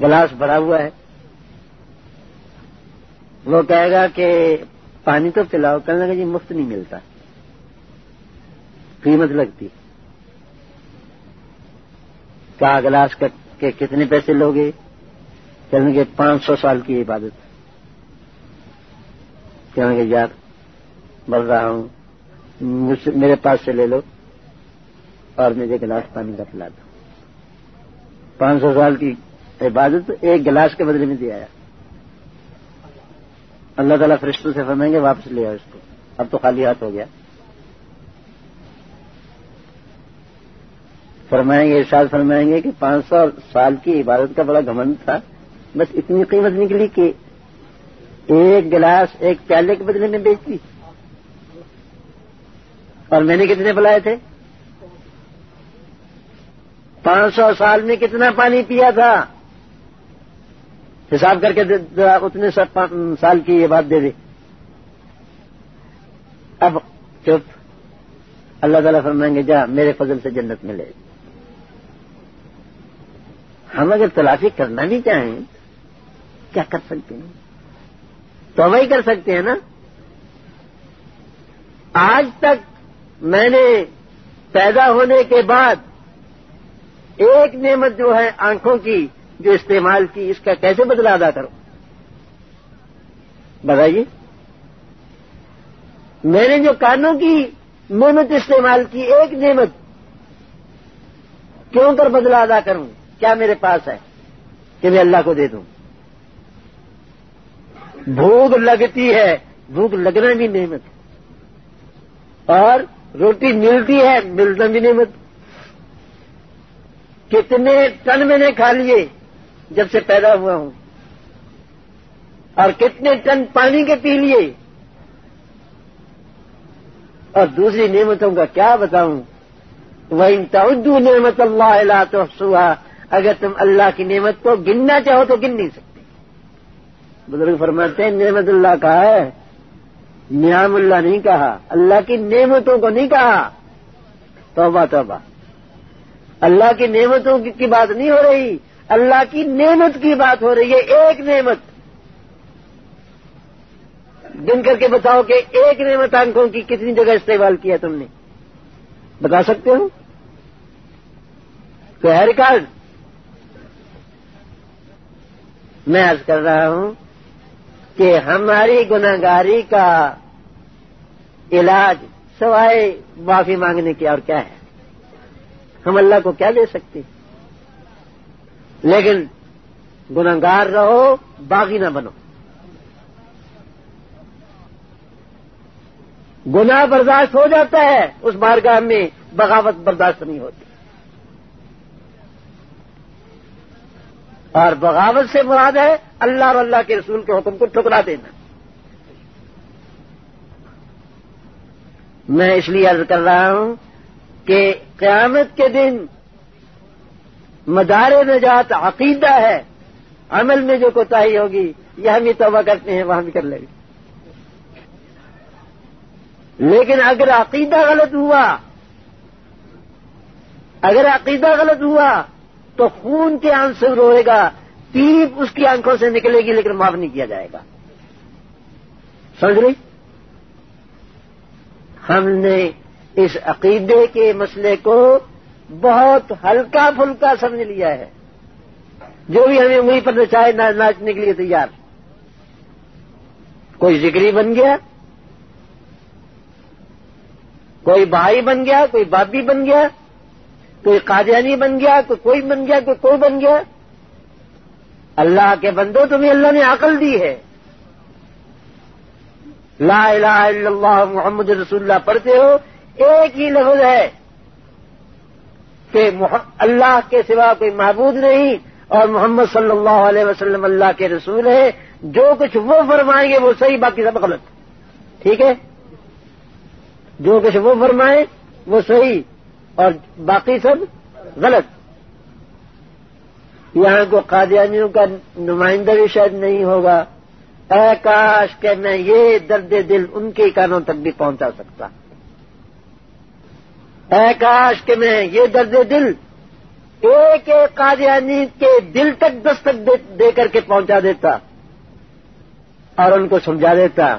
گلاس بھرا ہوا ہے۔ وہ کہے گا کہ پانی تو پلاؤ کرنے کا جی مفت نہیں ملتا۔ قیمت لگتی۔ کہا گلاس کے کتنے پیسے لوگے؟ کہنے گے پانچ سو سال کی عبادت کہنے گے یار بڑھ رہا ہوں میرے پاس سے لے لو اور مجھے گلاس پانی کا پلا دو۔ پانچ سو سال کی عبادت ایک گلاس کے بدلے میں دیا ہے۔ اللہ تعالیٰ فرشتوں سے فرمائیں گے، واپس لے آؤ اس کو۔ اب تو خالی ہاتھ ہو گیا۔ فرمائیں گے، ارشاد فرمائیں گے کہ پانچ سو سال کی عبادت کا بڑا گھمنڈ تھا۔ بس اتنی قیمت نکلی کہ ایک گلاس ایک پیالے کے بدلے میں بیچ دی۔ اور میں نے کتنے بلائے تھے؟ پانچ سو سال میں کتنا پانی پیا تھا؟ حساب کر کے اتنے سال کی یہ بات دے دے۔ اب چپ۔ اللہ تعالیٰ فرمائیں گے، جا، میرے فضل سے جنت ملے۔ ہم اگر تلافی کرنا بھی چاہیں کیا کر سکتے ہیں؟ تو وہی کر سکتے ہیں نا؟ آج تک میں نے پیدا ہونے کے بعد ایک نعمت جو ہے آنکھوں کی جو استعمال کی، اس کا کیسے بدلا ادا کرو بتائیے۔ میں نے جو کانوں کی نعمت استعمال کی، ایک نعمت کیوں کر بدلا ادا کروں؟ کیا میرے پاس ہے کہ میں اللہ کو دے دوں؟ بھوک لگتی ہے۔ بھوک لگنا بھی نعمت۔ اور روٹی ملتی ہے، ملنا بھی نعمت۔ کتنے ٹن میں نے کھا لیے جب سے پیدا ہوا ہوں۔ اور کتنے ٹن پانی کے پی لیے۔ اور دوسری نعمتوں کا کیا بتاؤں۔ وہ ان نعمت اللہ اللہ تو اگر تم اللہ کی نعمت کو گننا چاہو تو گن نہیں سکتے۔ بزرگ فرماتے ہیں، نعمت اللہ کہا ہے۔ نیام اللہ نہیں کہا۔ اللہ کی نعمتوں کو نہیں کہا۔ توبہ توبہ۔ اللہ کی نعمتوں کی بات نہیں ہو رہی۔ اللہ کی نعمت کی بات ہو رہی ہے، ایک نعمت۔ دن کر کے بتاؤ کہ ایک نعمت آنکھوں کی کتنی جگہ استعمال کیا تم نے۔ بتا سکتے ہو؟ تو ہے ریکارڈ میں آج کر رہا ہوں کہ ہماری گناگاری کا علاج سوائے معافی مانگنے کی اور کیا ہے؟ ہم اللہ کو کیا دے سکتے؟ لیکن گناگار رہو، باغی نہ بنو۔ گناہ برداشت ہو جاتا ہے، اس بارگاہ میں بغاوت برداشت نہیں ہوتی۔ اور بغاوت سے مراد ہے اللہ اور اللہ کے رسول کے حکم کو ٹھکرا دینا۔ میں اس لیے عرض کر رہا ہوں کہ قیامت کے دن مدار نجات عقیدہ ہے، عمل میں جو کوتاہی ہوگی، یہ ہم ہی توبہ کرتے ہیں، وہاں بھی کر لیں گے۔ لیکن اگر عقیدہ غلط ہوا، اگر عقیدہ غلط ہوا تو خون کے آنسر روئے گا پیپ اس کی آنکھوں سے نکلے گی، لیکن معاف نہیں کیا جائے گا۔ سمجھ رہی؟ ہم نے اس عقیدے کے مسئلے کو بہت ہلکا پھلکا سمجھ لیا ہے۔ جو بھی ہمیں وہیں پر چاہے ناچنے کے لیے تیار۔ کوئی ذکری بن گیا؟ کوئی بھائی بن گیا؟ کوئی بابی بن گیا؟ کوئی قادیانی بن گیا، کوئی کوئی بن گیا، کوئی کوئی بن گیا۔ اللہ کے بندو تمہیں اللہ نے عقل دی ہے۔ لا الہ الا اللہ محمد رسول اللہ، پڑھتے ہو، ایک ہی لفظ ہے کہ اللہ کے سوا کوئی معبود نہیں اور محمد صلی اللہ علیہ وسلم اللہ کے رسول ہے جو کچھ وہ فرمائیں گے، وہ صحیح، باقی سب غلط۔ ٹھیک ہے؟ جو کچھ وہ فرمائے وہ صحیح۔ اور باقی سب غلط۔ یہاں کو قادیانیوں کا نمائندہ بھی شاید نہیں ہوگا۔ اے کاش کہ میں یہ درد دل ان کے کانوں تک بھی پہنچا سکتا۔ اے کاش کہ میں یہ درد دل ایک ایک قادیانی کے دل تک دستک دے کر کے پہنچا دیتا۔ اور ان کو سمجھا دیتا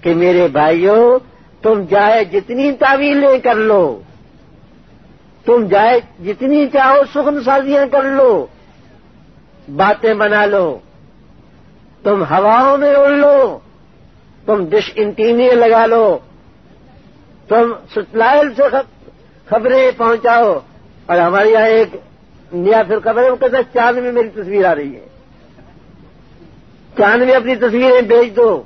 کہ میرے بھائیوں، تم جائے جتنی تعویلیں کر لو۔ تم جائے جتنی چاہو سخن سازیاں کر لو، باتیں بنا لو، تم ہواؤں میں اڑ لو، تم ڈش انٹینیے لگا لو، تم سٹلائل سے خبریں پہنچاؤ۔ اور ہمارے یہاں ایک نیا پھر خبر ہے، وہ کہتے چاند میں میری تصویر آ رہی ہے۔ چاند میں اپنی تصویریں بیچ دو۔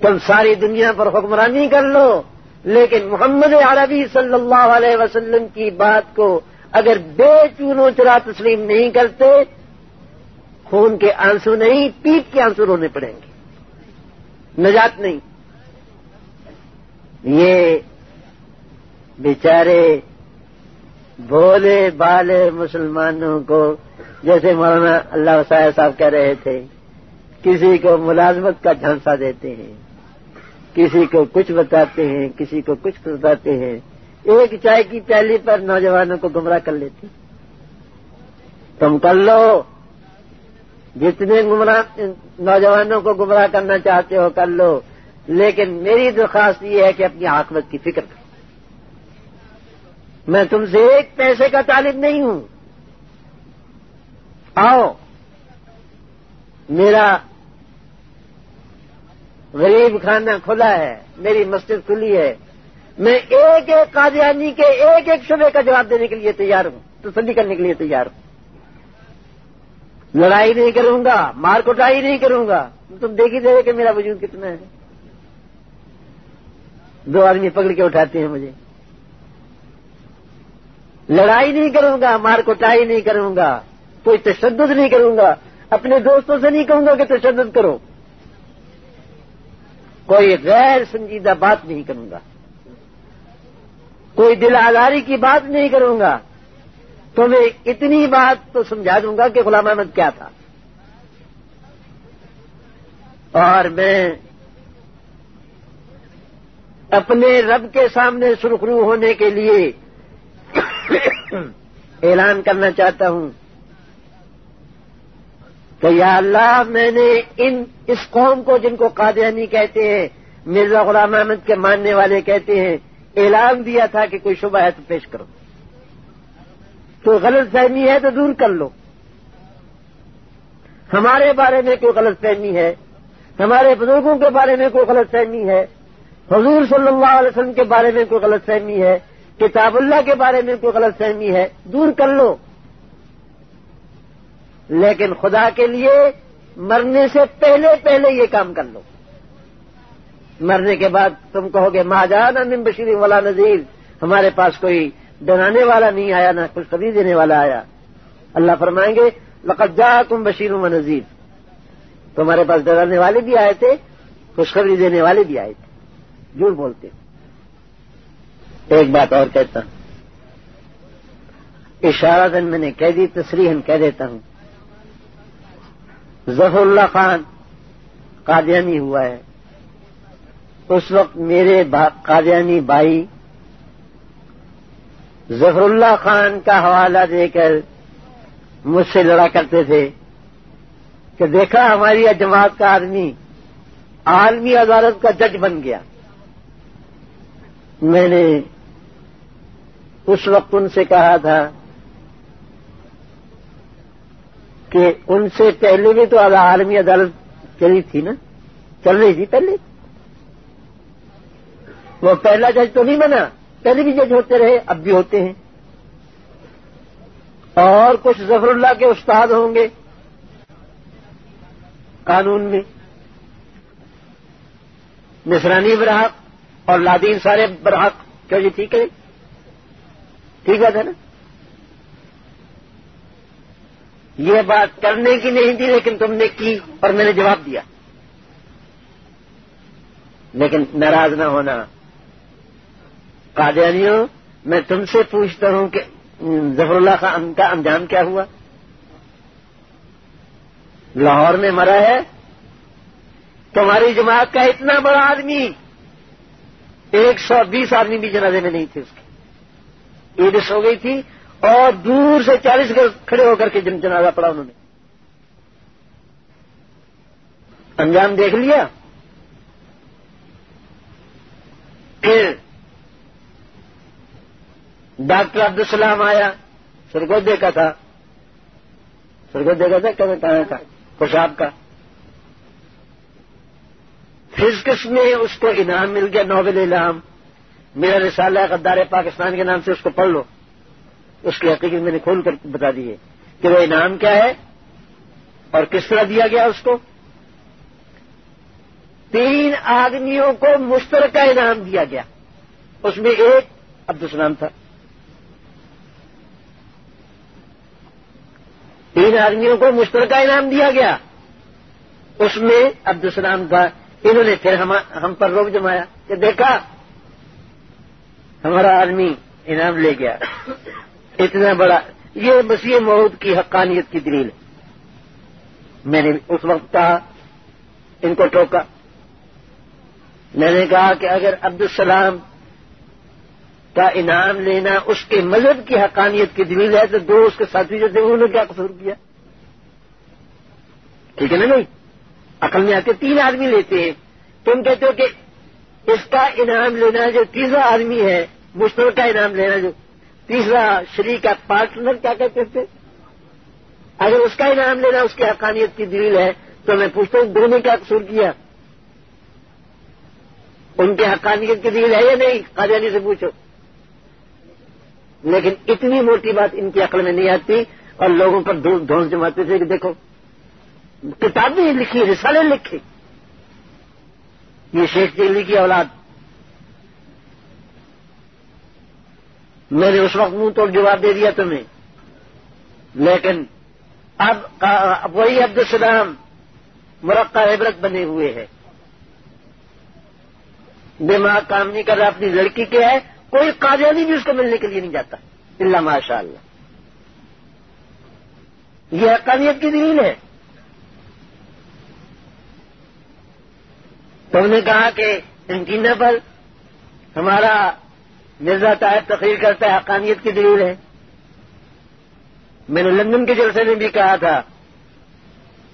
تم ساری دنیا پر حکمرانی کر لو۔ لیکن محمد عربی صلی اللہ علیہ وسلم کی بات کو اگر بے چونوں چرا تسلیم نہیں کرتے، خون کے آنسو نہیں، پیٹ کے آنسو رونے پڑیں گے۔ نجات نہیں۔ یہ بیچارے بولے بالے مسلمانوں کو، جیسے مولانا اللہ وسائے صاحب کہہ رہے تھے، کسی کو ملازمت کا جھانسا دیتے ہیں۔ کسی کو کچھ بتاتے ہیں، کسی کو کچھ بتاتے ہیں۔ ایک چائے کی پیالی پر نوجوانوں کو گمراہ کر لیتے۔ تم کر لو۔ جتنے گمراہ، نوجوانوں کو گمراہ کرنا چاہتے ہو کر لو۔ لیکن میری درخواست یہ ہے کہ اپنی آکمت کی فکر کرو۔ میں تم سے ایک پیسے کا طالب نہیں ہوں۔ آؤ۔ میرا غریب خانہ کھلا ہے، میری مسجد کھلی ہے۔ میں ایک ایک قادیانی کے ایک ایک شبے کا جواب دینے کے لیے تیار ہوں، تسلی کرنے کے لیے تیار ہوں۔ لڑائی نہیں کروں گا، مار کٹائی نہیں کروں گا۔ تم دیکھ ہی دے کہ میرا وجود کتنا ہے۔ دو آدمی پکڑ کے اٹھاتے ہیں مجھے۔ لڑائی نہیں کروں گا، مار کٹائی نہیں کروں گا۔ کوئی تشدد نہیں کروں گا۔ اپنے دوستوں سے نہیں کہوں گا کہ تشدد کرو۔ کوئی غیر سنجیدہ بات نہیں کروں گا۔ کوئی دل آزاری کی بات نہیں کروں گا۔ تو میں اتنی بات تو سمجھا دوں گا کہ غلام احمد کیا تھا۔ اور میں اپنے رب کے سامنے سرخرو ہونے کے لیے *coughs* اعلان کرنا چاہتا ہوں۔ کہ یا اللہ میں نے ان اس قوم کو جن کو قادیانی کہتے ہیں، مرزا غلام احمد کے ماننے والے کہتے ہیں، اعلان دیا تھا کہ کوئی شبہ ہے تو پیش کرو۔ تو غلط فہمی ہے تو دور کر لو۔ ہمارے بارے میں کوئی غلط فہمی ہے؟ ہمارے بزرگوں کے بارے میں کوئی غلط فہمی ہے؟ حضور صلی اللہ علیہ وسلم کے بارے میں کوئی غلط فہمی ہے؟ کتاب اللہ کے بارے میں کوئی غلط فہمی ہے؟ دور کر لو۔ لیکن خدا کے لیے مرنے سے پہلے پہلے یہ کام کر لو۔ مرنے کے بعد تم کہو گے ماں جان بشیر والا نذیر۔ ہمارے پاس کوئی ڈرانے والا نہیں آیا، نہ خوشخبری دینے والا آیا۔ اللہ فرمائیں گے، لقد جا تم بشیر و نذیر۔ تمہارے پاس ڈرانے والے بھی آئے تھے خوشخبری دینے والے بھی آئے تھے۔ جھوٹ بولتے۔ ایک بات اور کہتا ہوں۔ اشارہ دن میں نے کہہ دی تصریح کہہ دیتا ہوں۔ ظفر اللہ خان قادیانی ہوا ہے۔ اس وقت میرے قادیانی بھائی ظفر اللہ خان کا حوالہ دے کر مجھ سے لڑا کرتے تھے کہ دیکھا ہماری جماعت کا آدمی عالمی عدالت کا جج بن گیا۔ میں نے اس وقت ان سے کہا تھا کہ ان سے پہلے بھی تو عالمی عدالت چلی تھی نا؟ چل رہی تھی پہلے؟ وہ پہلا جج تو نہیں بنا۔ پہلے بھی جج ہوتے رہے، اب بھی ہوتے ہیں۔ اور کچھ ظفر اللہ کے استاد ہوں گے قانون میں۔ نسرانی براہق اور لادین سارے براہق کیوں جی ٹھیک ہے؟ ٹھیک ہے نا؟ یہ بات کرنے کی نہیں تھی، لیکن تم نے کی اور میں نے جواب دیا۔ لیکن ناراض نہ ہونا۔ قادیانیوں میں تم سے پوچھتا ہوں کہ ظفر اللہ خان کا انجام کیا ہوا؟ لاہور میں مرا ہے؟ تمہاری جماعت کا اتنا بڑا آدمی۔ ایک سو بیس آدمی بھی جنازے میں نہیں تھے اس کے۔ ایڈس ہو گئی تھی اور دور سے چالیس گز کھڑے ہو کر کے جنازہ پڑا انہوں نے۔ انجام دیکھ لیا۔ پھر ڈاکٹر عبدالسلام آیا سرگو دیکھا تھا۔ سرگو دیکھا تھا کہاں کا خوشاب کا۔ فزکس میں اس کو انعام مل گیا؟ نوبل انعام میرا رسالہ غدار پاکستان کے نام سے، اس کو پڑھ لو۔ اس کی حقیقت میں نے کھول کر بتا دی ہے کہ وہ انعام کیا ہے اور کس طرح دیا گیا اس کو؟ تین آدمیوں کو مشترکہ انعام دیا گیا۔ اس میں ایک عبدالسلام تھا۔ تین آدمیوں کو مشترکہ انعام دیا گیا۔ اس میں عبدالسلام کا انہوں نے پھر ہم پر روک جمایا کہ دیکھا، ہمارا آدمی انعام لے گیا۔ اتنا بڑا یہ مسیح مہود کی حقانیت کی دلیل ہے۔ میں نے اس وقت کہا، ان کو ٹوکا۔ میں نے کہا کہ اگر عبدالسلام کا انعام لینا اس کے مذہب کی حقانیت کی دلیل ہے، تو دو اس کے ساتھی جو تھے، انہوں نے کیا قصور کیا؟ ٹھیک ہے نا نہیں؟ عقل میں آتے تین آدمی لیتے ہیں۔ تم کہتے ہو کہ اس کا انعام لینا جو تیسرا آدمی ہے، مشترکہ انعام لینا جو تیسرا شریک کا پارٹنر کیا کہتے تھے اگر اس کا انعام لینا، اس کی حقانیت کی دلیل ہے، تو میں پوچھتا ہوں، دونوں کیا قصور کیا؟ ان کی حقانیت کی دلیل ہے یا نہیں؟ قادیانی سے پوچھو۔ لیکن اتنی موٹی بات ان کی عقل میں نہیں آتی اور لوگوں پر دھونس جماتے تھے کہ دیکھو، کتابیں لکھی، رسالے لکھے۔ یہ شیخ دلی کی اولاد میں نے اس وقت منہ توڑ جواب دے دیا تمہیں۔ لیکن اب وہی عبد السلام مرقع عبرت بنے ہوئے ہیں۔ دماغ کام نہیں کر رہا، اپنی لڑکی کے ہے، کوئی قادیانی بھی اس کو ملنے کے لیے نہیں جاتا۔ اللہ ماشاء اللہ یہ حقانیت کی دلیل ہے۔ تم نے کہا کہ انکین پر ہمارا مرزا طاہر تقریر کرتا ہے، حقانیت کی دلیل ہے۔ میں نے لندن کے جلسے میں بھی کہا تھا۔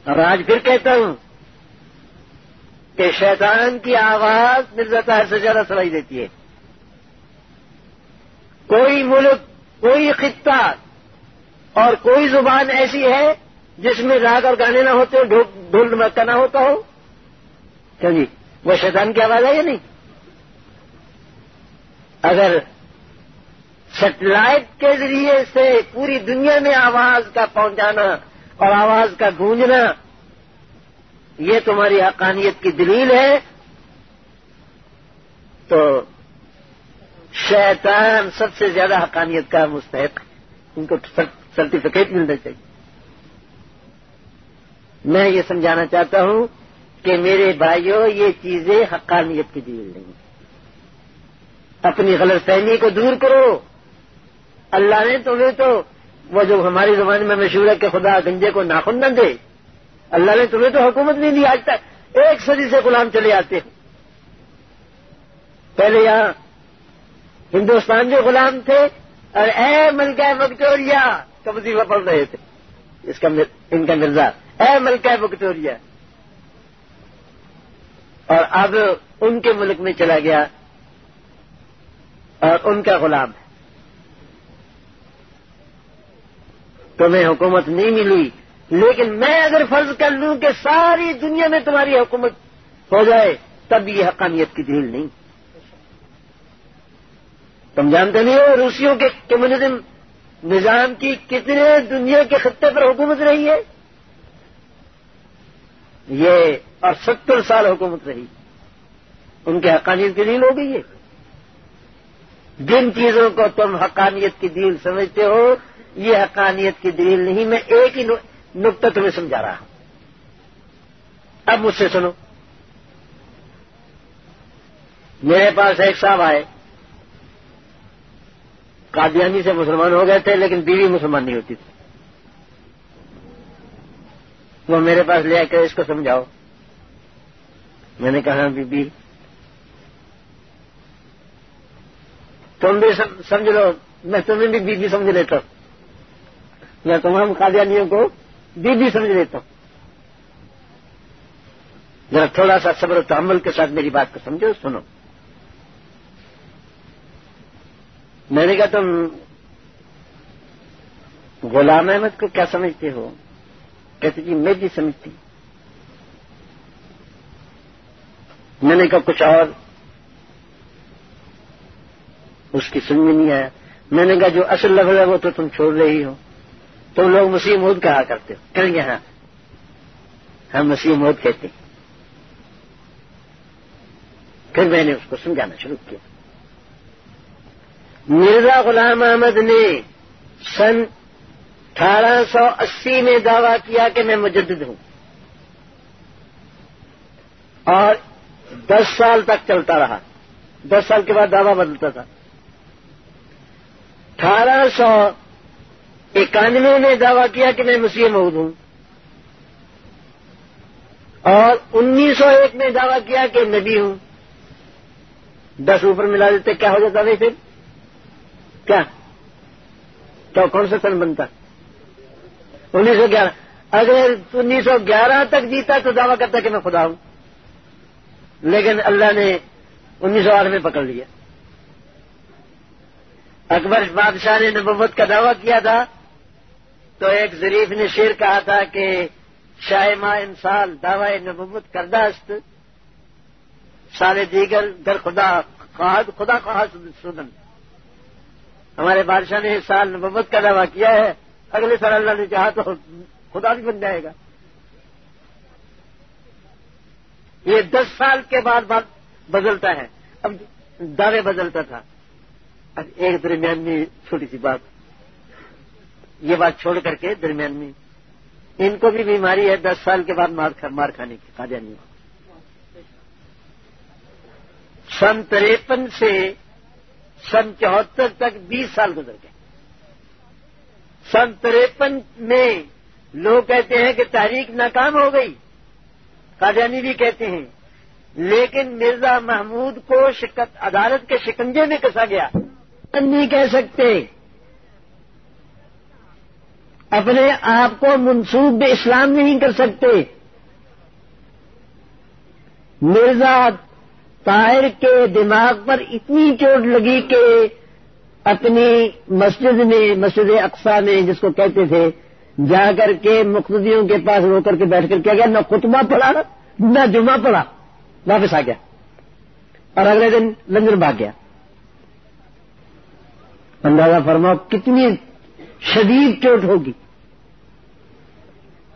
اور آج پھر کہتا ہوں کہ شیطان کی آواز مرزا طاہر سے زیادہ سنائی دیتی ہے۔ کوئی ملک، کوئی خطہ اور کوئی زبان ایسی ہے جس میں راگ اور گانے نہ ہوتے ہو ڈھول مکہ نہ ہوتا ہو؟ جی وہ شیطان کی آواز ہے یا نہیں؟ اگر سیٹلائٹ کے ذریعے سے پوری دنیا میں آواز کا پہنچانا اور آواز کا گونجنا، یہ تمہاری حقانیت کی دلیل ہے، تو شیطان سب سے زیادہ حقانیت کا مستحق ان کو سرٹیفکیٹ ملنا چاہیے۔ میں یہ سمجھانا چاہتا ہوں کہ میرے بھائیوں یہ چیزیں حقانیت کی دلیل نہیں اپنی غلط فہمی کو دور کرو۔ اللہ نے تمہیں تو وہ جو ہماری زبان میں مشہور ہے کہ خدا گنجے کو ناخن نہ دے، اللہ نے تمہیں تو حکومت نہیں دی، آج تک ایک صدی سے غلام چلے آتے ہیں۔ پہلے یہاں ہندوستان جو غلام تھے، اور اے ملکہ وکٹوریا کا پڑھ رہے تھے۔ اس کا ان کا مرزا، اے ملکہ وکٹوریا اور اب ان کے ملک میں چلا گیا اور ان کا غلام ہے تمہیں حکومت نہیں ملی، لیکن میں اگر فرض کر لوں کہ ساری دنیا میں تمہاری حکومت ہو جائے، تب یہ حقانیت کی دلیل نہیں۔ تم جانتے نہیں ہو روسیوں کے کمیونزم نظام کی کتنے دنیا کے خطے پر حکومت رہی ہے؟ یہ اور ستر سال حکومت رہی۔ ان کے حقانیت کی دلیل ہو گئی ہے۔ جن چیزوں کو تم حقانیت کی دلیل سمجھتے ہو، یہ حقانیت کی دلیل نہیں، میں ایک ہی نقطہ تمہیں سمجھا رہا ہوں۔ اب مجھ سے سنو۔ میرے پاس ایک صاحب آئے۔ قادیانی سے مسلمان ہو گئے تھے، لیکن بیوی مسلمان نہیں ہوتی تھی۔ وہ میرے پاس لے کر اس کو سمجھاؤ۔ میں نے کہا ہاں، بی بی تم بھی سمجھ لو میں تمہیں بھی بی بی سمجھ لیتا ہوں میں تمام قادیانیوں کو بی بی سمجھ لیتا ہوں ذرا تھوڑا سا صبر و تعمل کے ساتھ میری بات کو سمجھو سنو میں نے کہا تم غلام احمد کو کیا سمجھتے ہو کہتے جی میں بھی سمجھتی میں نے کہا کچھ اور اس کی سمجھ میں نہیں آیا میں نے کہا، جو اصل لفظ ہے وہ تو تم چھوڑ رہی ہو۔ تم لوگ مسیح مود کہا کرتے ہو۔ کہیں گے ہاں۔ ہم مسیح مود کہتے ہیں۔ پھر میں نے اس کو سمجھانا شروع کیا۔ مرزا غلام احمد نے سن اٹھارہ سو اسی میں دعویٰ کیا کہ میں مجدد ہوں۔ اور دس سال تک چلتا رہا۔ دس سال کے بعد دعویٰ بدلتا تھا۔ اٹھارہ سو اکانوے میں دعویٰ کیا کہ میں مسیح مود ہوں اور انیس سو ایک میں دعویٰ کیا کہ نبی ہوں۔ دس اوپر ملا دیتے، کیا ہو جاتا بھائی پھر؟ کیا؟ تو کون سا سن بنتا؟ انیس سو گیارہ۔ اگر انیس سو گیارہ تک جیتا تو دعویٰ کرتا کہ میں خدا ہوں۔ لیکن اللہ نے انیس سو آٹھ میں پکڑ لیا۔ اکبر بادشاہ نے نبوت کا دعویٰ کیا تھا، تو ایک ظریف نے شیر کہا تھا کہ شاہ ماں انسال دعوی نبوت کردہ است۔ سارے دیگر در خدا خدا خواہ سدن ہمارے بادشاہ نے اس سال نبوت کا دعویٰ کیا ہے۔ اگلے سال اللہ نے چاہا تو خدا بھی بن جائے گا۔ یہ دس سال کے بعد بدلتا ہے۔ اب دعوے بدلتا تھا۔ اب ایک درمیان میں چھوٹی سی بات۔ یہ بات چھوڑ کر کے درمیان میں ان کو بھی بیماری ہے، دس سال کے بعد مار کھانے کی، کھا جانی سن تریپن سے سن چوہتر تک بیس سال گزر گئے۔ سن تریپن میں لوگ کہتے ہیں کہ تحریک ناکام ہو گئی۔ قادیانی بھی کہتے ہیں۔ لیکن مرزا محمود کو شکت عدالت کے شکنجے میں کسا گیا۔ نہیں کہہ سکتے۔ اپنے آپ کو منسوب اسلام نہیں کر سکتے۔ مرزا طاہر کے دماغ پر اتنی چوٹ لگی کہ اپنی مسجد میں، مسجد اقسا میں جس کو کہتے تھے، جا کر کے مقتدیوں کے پاس رو کر کے بیٹھ کر کیا گیا؟ نہ خطبہ پڑا نہ جمعہ پڑا واپس آ گیا۔ اور اگلے دن لندن بھاگ گیا۔ اندازہ فرماؤ کتنی شدید چوٹ ہوگی۔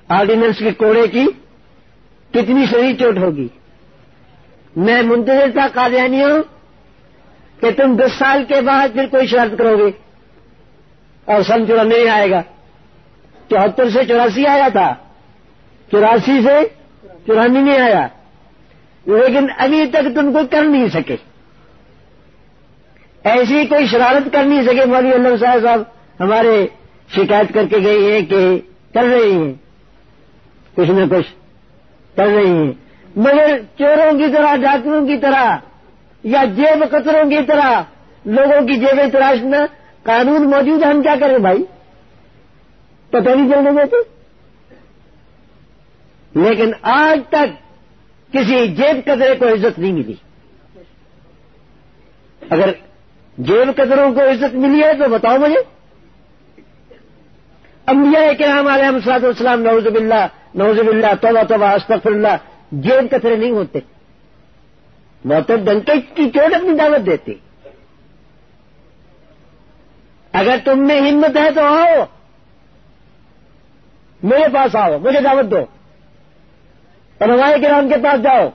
آرڈیننس کے کوڑے کی کتنی شری چوٹ ہوگی۔ میں منتظر تھا قادیانیوں کہ تم دس سال کے بعد پھر کوئی شرط کرو گے۔ اور سن چورا نہیں آئے گا۔ چوہتر سے چوراسی آیا تھا۔ چوراسی سے چورانی نہیں آیا۔ لیکن ابھی تک تم کو کر نہیں سکے۔ ایسی کوئی شرارت کر نہیں سکے مولوی اللہ صاحب صاحب ہمارے شکایت کر کے گئی ہیں کہ کر رہی ہیں۔ کچھ نہ کچھ کر رہی ہیں۔ مگر چوروں کی طرح، ڈاکٹروں کی طرح یا جیب قطروں کی طرح لوگوں کی جیبیں تراشنا قانون موجود ہے، ہم کیا کریں بھائی؟ پتہ نہیں چلنے دیتے لیکن آج تک کسی جیب قطرے کو عزت نہیں ملی۔ اگر جیب قطروں کو عزت ملی ہے تو بتاؤ مجھے۔ انبیاء کے علیہ مسلط السلام نوز باللہ نوز باللہ، توبہ توبہ استغفر اللہ جیب قطرے نہیں ہوتے۔ محتب ڈنکے کی چوٹ اپنی دعوت دیتے اگر تم میں ہمت ہے تو آؤ۔ میرے پاس آؤ، مجھے دعوت دو۔ اور کرام کے پاس جاؤ۔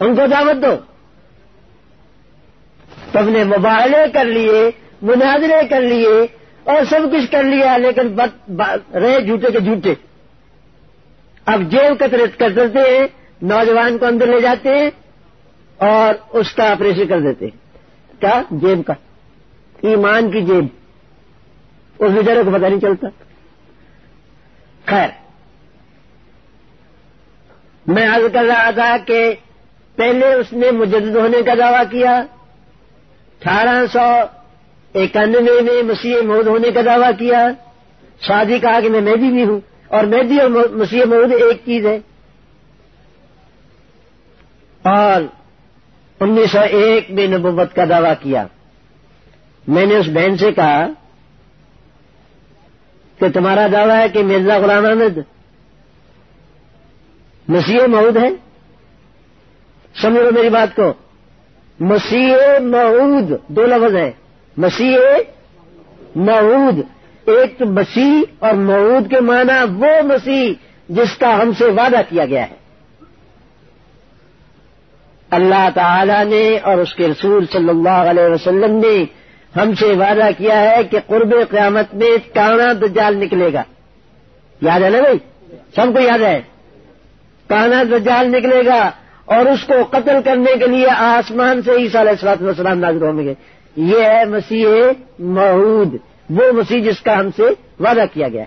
ان کو دعوت دو۔ تم نے مباہلے کر لیے، مناظرے کر لیے اور سب کچھ کر لیا، لیکن رہے جھوٹے کے جھوٹے۔ اب جیل کترت کر دیتے ہیں، نوجوان کو اندر لے جاتے ہیں اور اس کا آپریشن کر دیتے ہیں۔ کیا؟ جیب کا۔ ایمان کی جیب اس بیچارے کو پتہ نہیں چلتا۔ خیر۔ میں عرض کر رہا تھا کہ پہلے اس نے مجدد ہونے کا دعویٰ کیا۔ اٹھارہ سو اکانوے میں مسیح مود ہونے کا دعویٰ کیا۔ شادی کہا کہ میں مہدی بھی ہوں اور مہدی اور مسیح مود ایک چیز ہے۔ اور انیس سو ایک میں نبوت کا دعویٰ کیا۔ میں نے اس بہن سے کہا کہ تمہارا دعویٰ ہے کہ مرزا غلام احمد مسیح مود ہے۔ سمجھو میری بات کو۔ مسیح معود، دو لفظ ہے مسیح معود، ایک تو مسیح اور معود کے معنی وہ مسیح جس کا ہم سے وعدہ کیا گیا ہے۔ اللہ تعالی نے اور اس کے رسول صلی اللہ علیہ وسلم نے ہم سے وعدہ کیا ہے کہ قرب قیامت میں کانا دجال نکلے گا۔ یاد ہے نا بھائی؟ سب کو یاد ہے؟ کانا دجال نکلے گا۔ اور اس کو قتل کرنے کے لیے آسمان سے عیسیٰ علیہ السلاط وسلام نازر ہوں گے۔ یہ ہے مسیح محود وہ مسیح جس کا ہم سے وعدہ کیا گیا۔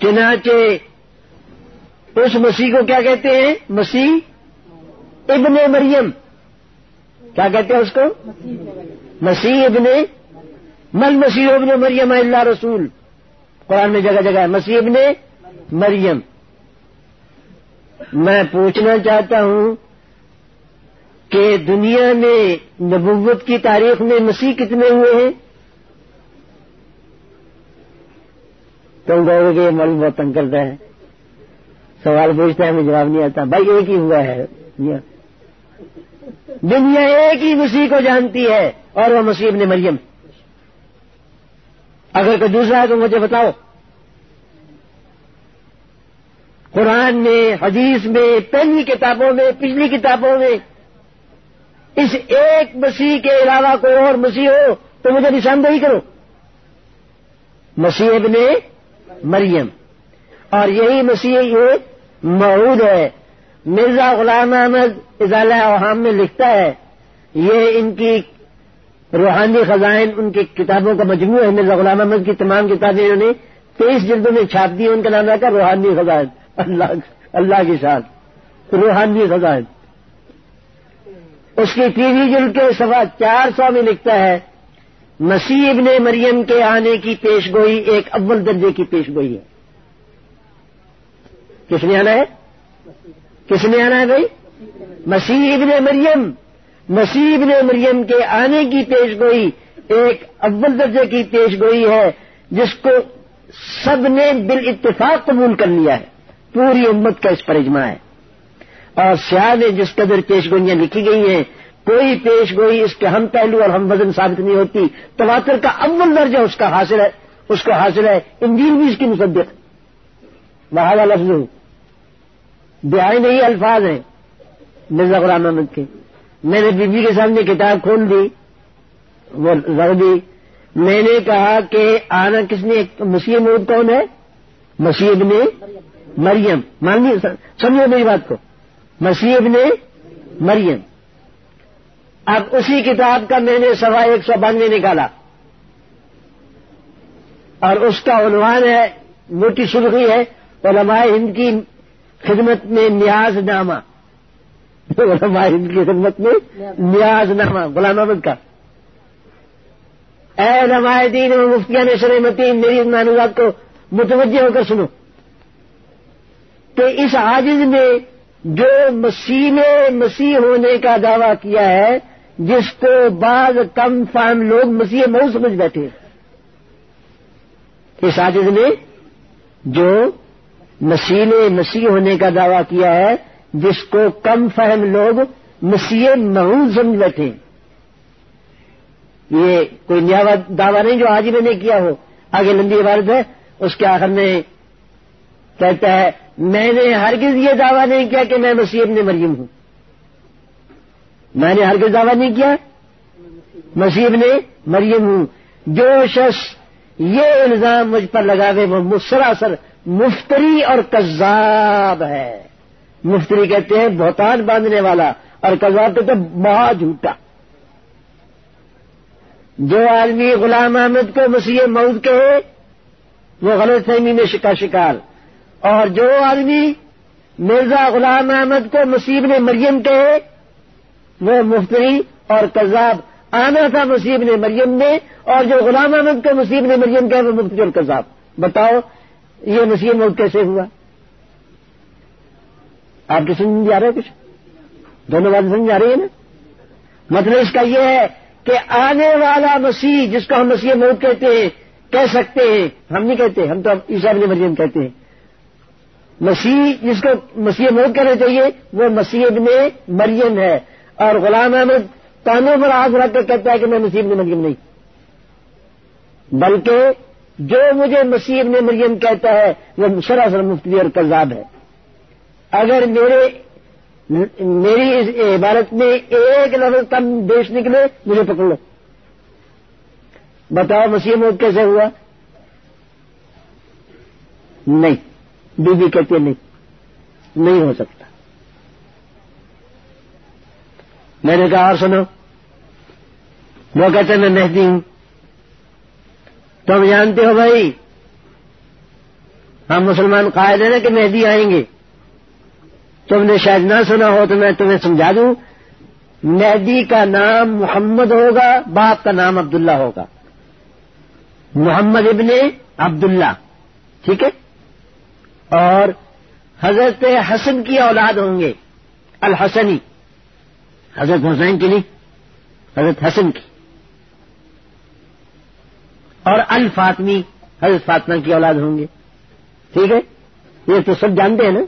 چنانچہ اس مسیح کو کیا کہتے ہیں؟ مسیح ابن مریم۔ کیا کہتے ہیں اس کو؟ مسیح ابن مل مسیح ابن مریم اللہ رسول۔ قرآن میں جگہ جگہ ہے۔ مسیح ابن مریم۔ میں پوچھنا چاہتا ہوں کہ دنیا میں نبوت کی تاریخ میں مسیح کتنے ہوئے ہیں؟ تم کہو گے مل بہت تنگ کرتا ہے۔ سوال پوچھتا ہے ہمیں جواب نہیں آتا۔ بھائی، ایک ہی ہوا ہے۔ دنیا ایک ہی مسیح کو جانتی ہے اور وہ مسیح ابن مریم۔ اگر کوئی دوسرا ہے تو مجھے بتاؤ۔ قرآن میں، حدیث میں، پہلی کتابوں میں، پچھلی کتابوں میں۔ اس ایک مسیح کے علاوہ کوئی اور مسیح ہو تو مجھے نشاندہی کرو۔ مسیح ابن مریم۔ اور یہی مسیح یہ معود ہے۔ مرزا غلام احمد اضالہ اوہام میں لکھتا ہے، یہ ان کی روحانی خزائن، ان کی کتابوں کا مجموعہ ہے۔ مرزا غلام احمد کی تمام کتابیں انہوں نے تیئیس جلدوں میں چھاپ دی، ان کا نام رکھا روحانی خزائن۔ اللہ اللہ کے ساتھ۔ روحانی خزائن اس کی تیوی جلد کے سوا چار سو میں لکھتا ہے، مسیح ابن مریم کے آنے کی پیش گوئی ایک اول درجے کی پیش گوئی ہے۔ کس نے آنا ہے؟ کس نے آنا ہے بھائی؟ مسیح ابن مریم۔ مسیح ابن مریم کے آنے کی پیش گوئی ایک اول درجے کی پیش گوئی ہے، جس کو سب نے بال اتفاق قبول کر لیا ہے۔ پوری امت کا اس پر اجماع ہے۔ اور سیاح جس قدر پیش گوئیاں لکھی گئی ہیں، کوئی پیش گوئی اس کے ہم پہلو اور ہم وزن ثابت نہیں ہوتی۔ تواتر کا اول درجہ اس کا حاصل ہے، اس کو حاصل ہے انجیل بھی اس کی مصدق۔ بہاوا لفظ دہائی نہیں الفاظ ہیں۔ مرزا غلام احمد کے۔ میں نے بیوی کے سامنے کتاب کھول دی، وہ رکھ دی۔ میں نے کہا کہ آنا کس نے، مسیح مود کون ہے؟ مسیح نے مریم مان سمجھو میری بات کو۔ مسیح نے مریم۔ اب اسی کتاب کا میں نے سوا ایک سو بانوے نکالا۔ اور اس کا عنوان ہے، موٹی سرخی ہے، علماء ہند کی خدمت میں نیاز نامہ۔ علماء ہند کی خدمت میں نیاز نامہ، غلام احمد کا۔ اے علماء دین و مفتیان شرمتین میری معلومات کو متوجہ ہو کر سنو۔ کہ اس عاجز میں جو مسیح مسیح ہونے کا دعویٰ کیا ہے، جس کو بعض کم فام لوگ مسیح مئو سمجھ بیٹھے اس عاجز نے جو مسیح نے مسیح ہونے کا دعویٰ کیا ہے، جس کو کم فہم لوگ مسیح مہو سمجھ بیٹھے یہ کوئی نیا دعویٰ نہیں جو آج میں نے کیا ہو۔ آگے لمبی عبارت ہے، اس کے آخر میں کہتا ہے میں نے ہرگز یہ دعویٰ نہیں کیا کہ میں مسیح ابن مریم ہوں۔ میں نے ہرگز دعویٰ نہیں کیا مسیح ابن مریم ہوں۔ جو شخص یہ الزام مجھ پر لگاوے وہ سراسر مفتری اور کذاب ہے۔ مفتری کہتے ہیں بہتان باندھنے والا اور کذاب کہتے ہیں بہت جھوٹا۔ جو آدمی غلام احمد کو مسیح مود کہے وہ غلط فہمی میں شکا شکار۔ اور جو آدمی مرزا غلام احمد کو مصیب نے مریم کہے، وہ مفتری اور کذاب آنا تھا مصیب نے مریم نے اور جو غلام احمد کو مصیب نے مریم کہے، وہ مفتی اور کذاب۔ بتاؤ، یہ مسیح موت کیسے ہوا؟ آپ کی سمجھ آ رہے کچھ؟ دونوں بات سمجھ آ رہی ہے نا؟ مطلب اس کا یہ ہے کہ آنے والا مسیح جس کو ہم مسیح موت کہتے ہیں، کہہ سکتے ہیں، ہم نہیں کہتے، ہم تو عیسا ابن مریم کہتے ہیں۔ مسیح، جس کو مسیح موت کہنا چاہیے، وہ مسیح ابن مریم ہے۔ اور غلام احمد کانوں پر آگ رکھ کے کہتا ہے کہ میں مسیح ابن مریم نہیں۔ بلکہ جو مجھے مسیح ابن مریم کہتا ہے، وہ سراسر مفتی اور کذاب ہے۔ اگر میرے، میری اس عبارت میں ایک لفظ کم بیش نکلے، مجھے پکڑ لو۔ بتاؤ مسیح موت کیسے ہوا؟ نہیں۔ بی بی کہتے نہیں نہیں ہو سکتا۔ میں نے کہا، اور سنو۔ وہ کہتے میں مہدی ہوں۔ تم جانتے ہو بھائی، ہم مسلمان قائد ہیں نا کہ مہدی آئیں گے۔ تم نے شاید نہ سنا ہو تو میں تمہیں سمجھا دوں۔ مہدی کا نام محمد ہوگا، باپ کا نام عبداللہ ہوگا۔ محمد ابن عبداللہ، ٹھیک ہے؟ اور حضرت حسن کی اولاد ہوں گے، الحسنی۔ حضرت حسین کی نہیں، حضرت حسن کی۔ اور الفاطمی، حضرت فاطمہ کی اولاد ہوں گے۔ ٹھیک ہے؟ یہ تو سب جانتے ہیں نا۔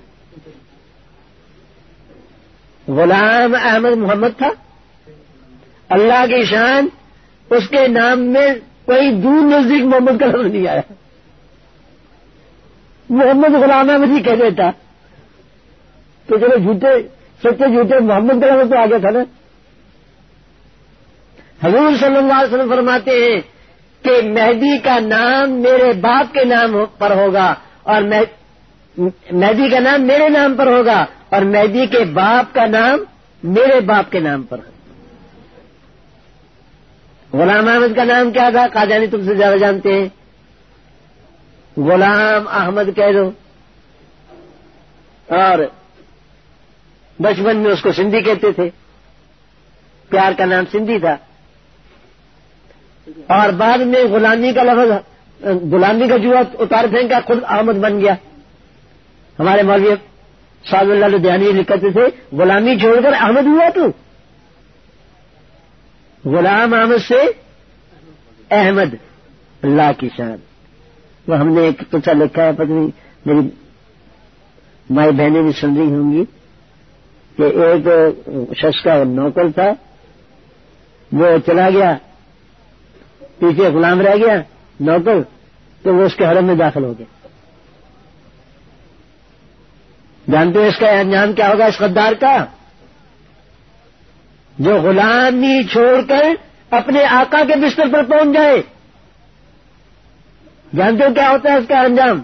غلام احمد محمد تھا۔ اللہ کی شان، اس کے نام میں کوئی دور نزدیک محمد کا لفظ نہیں آیا۔ محمد غلام احمد ہی کہہ دیتا تو چلو جھوٹے، سچے جھوٹے محمد کا تو آگے تھا نا۔ حضور صلی اللہ علیہ وسلم فرماتے ہیں کہ مہدی کا نام میرے باپ کے نام پر ہوگا اور مہدی کا نام میرے نام پر ہوگا اور مہدی کے باپ کا نام میرے باپ کے نام پر۔ ہوگا غلام احمد کا نام کیا تھا؟ قادیانی تم سے زیادہ جانتے ہیں۔ غلام احمد کہہ دو۔ اور بچپن میں اس کو سندھی کہتے تھے۔ پیار کا نام سندھی تھا۔ اور بعد میں غلامی کا لفظ، غلامی کا جوا اتار پھینکا خود احمد بن گیا۔ ہمارے مولوی صاحب اللہ لدھیانی لکھتے تھے، غلامی چھوڑ کر احمد ہوا تو۔ غلام احمد سے احمد، اللہ کی شان۔ وہ ہم نے ایک قصہ لکھا ہے پتنی میری مائی بہنیں بھی سن رہی ہوں گی کہ ایک شخص کا نوکر تھا، وہ چلا گیا، پیچھے غلام رہ گیا، نوکر، تو وہ اس کے حرم میں داخل ہو گئے جانتے ہو اس کا انجام کیا ہوگا، اس غدار کا؟ جو غلامی چھوڑ کر اپنے آقا کے بستر پر پہنچ جائے۔ جانتے ہو کیا ہوتا ہے اس کا انجام؟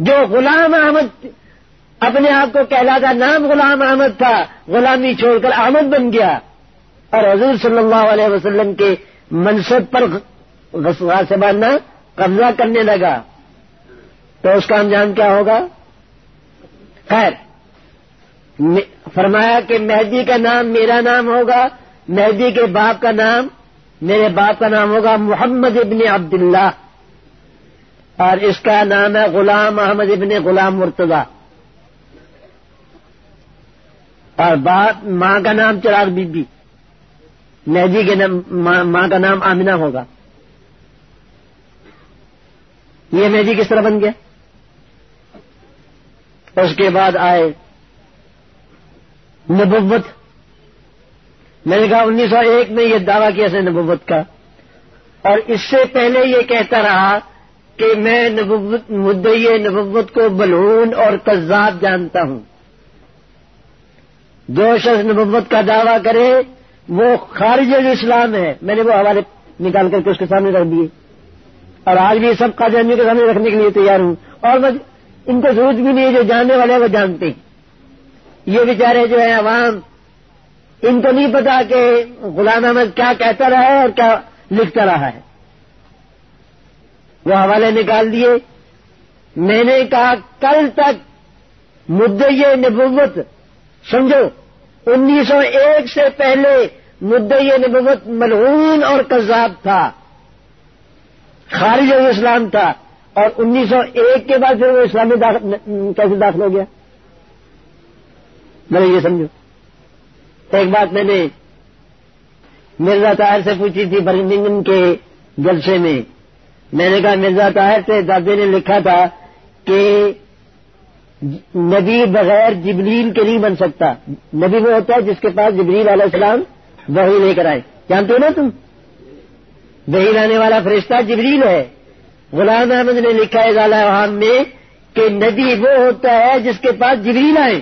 جو غلام احمد اپنے آپ کو کہلاتا، نام غلام احمد تھا، غلامی چھوڑ کر احمد بن گیا۔ اور حضور صلی اللہ علیہ وسلم کے منصب پر سے باندھنا قبضہ کرنے لگا۔ تو اس کا انجام کیا ہوگا؟ خیر فرمایا کہ مہدی کا نام میرا نام ہوگا، مہدی کے باپ کا نام میرے باپ کا نام ہوگا محمد ابن عبداللہ۔ اور اس کا نام ہے غلام احمد ابن غلام مرتضی۔ اور باپ ماں کا نام چراغ بی بی مہدی کے نام ماں کا نام آمنہ ہوگا۔ یہ مہدی کس طرح بن گیا؟ اس کے بعد آئے نبوت۔ میں نے کہا انیس سو ایک میں یہ دعویٰ کیا سے نبوت کا۔ اور اس سے پہلے یہ کہتا رہا کہ میں نبوت، مدعی نبوت کو بلون اور کذاب جانتا ہوں۔ جو شخص نبوت کا دعویٰ کرے، وہ خارج اسلام ہے۔ میں نے وہ حوالے نکال کر کے اس کے سامنے رکھ دیے۔ اور آج بھی سب قادیانیوں کے سامنے رکھنے کے لیے تیار ہوں۔ اور میں ان کو ضرورت بھی نہیں جو جاننے والے ہیں وہ جانتے ہیں۔ یہ بیچارے جو ہیں عوام، ان کو نہیں پتا کہ غلام احمد کیا کہتا رہا ہے اور کیا لکھتا رہا ہے۔ وہ حوالے نکال دیے۔ میں نے کہا، کل تک مدعی نبوت، سمجھو انیس سو ایک سے پہلے مدعی نبوت ملعون اور کذاب تھا۔ خارج اسلام تھا اور انیس سو ایک کے بعد پھر وہ اسلامی کیسے داخل ہو گیا؟ میں یہ سمجھو۔ ایک بات میں نے مرزا طاہر سے پوچھی تھی برمنگم کے جلسے میں میں نے کہا مرزا طاہر سے دادے نے لکھا تھا کہ نبی بغیر جبریل کے نہیں بن سکتا۔ نبی وہ ہوتا ہے جس کے پاس جبریل علیہ السلام وہی لے کر آئے۔ جانتے ہو نا تم؟ وہی لانے والا فرشتہ جبریل ہے۔ غلام احمد نے لکھا ہے ضالح میں کہ نبی وہ ہوتا ہے جس کے پاس جبریل آئے۔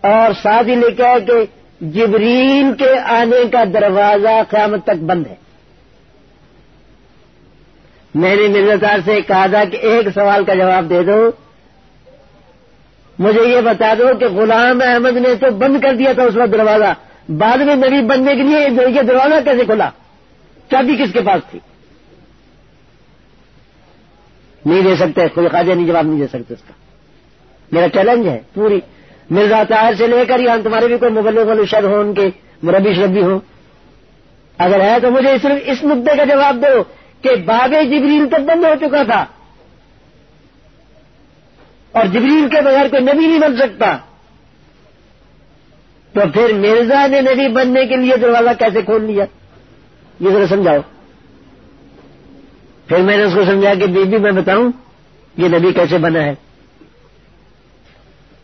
اور ساتھ ہی لکھا ہے کہ جبریل کے آنے کا دروازہ قیامت تک بند ہے۔ میں نے مرزا سے کہا تھا کہ ایک سوال کا جواب دے دو۔ مجھے یہ بتا دو کہ غلام احمد نے تو بند کر دیا تھا اس وقت دروازہ۔ بعد میں نبی بننے کے لیے یہ دروازہ کیسے کھلا؟ چابی کس کے پاس تھی؟ نہیں دے سکتے، کوئی خواجہ نہیں، جواب نہیں دے سکتے اس کا۔ میرا چیلنج ہے، پوری۔ مرزا طاہر سے لے کر یہاں تمہارے بھی کوئی مغل شد ہو ان کے مربی شربی ہوں۔ اگر ہے تو مجھے صرف اس مدعے کا جواب دو۔ کہ باب جبریل تک بند ہو چکا تھا۔ اور جبریل کے بغیر کوئی نبی نہیں بن سکتا۔ تو پھر مرزا نے نبی بننے کے لیے دروازہ کیسے کھول لیا؟ یہ ذرا سمجھاؤ۔ پھر میں نے اس کو سمجھا کہ بی بی میں بتاؤں یہ نبی کیسے بنا ہے۔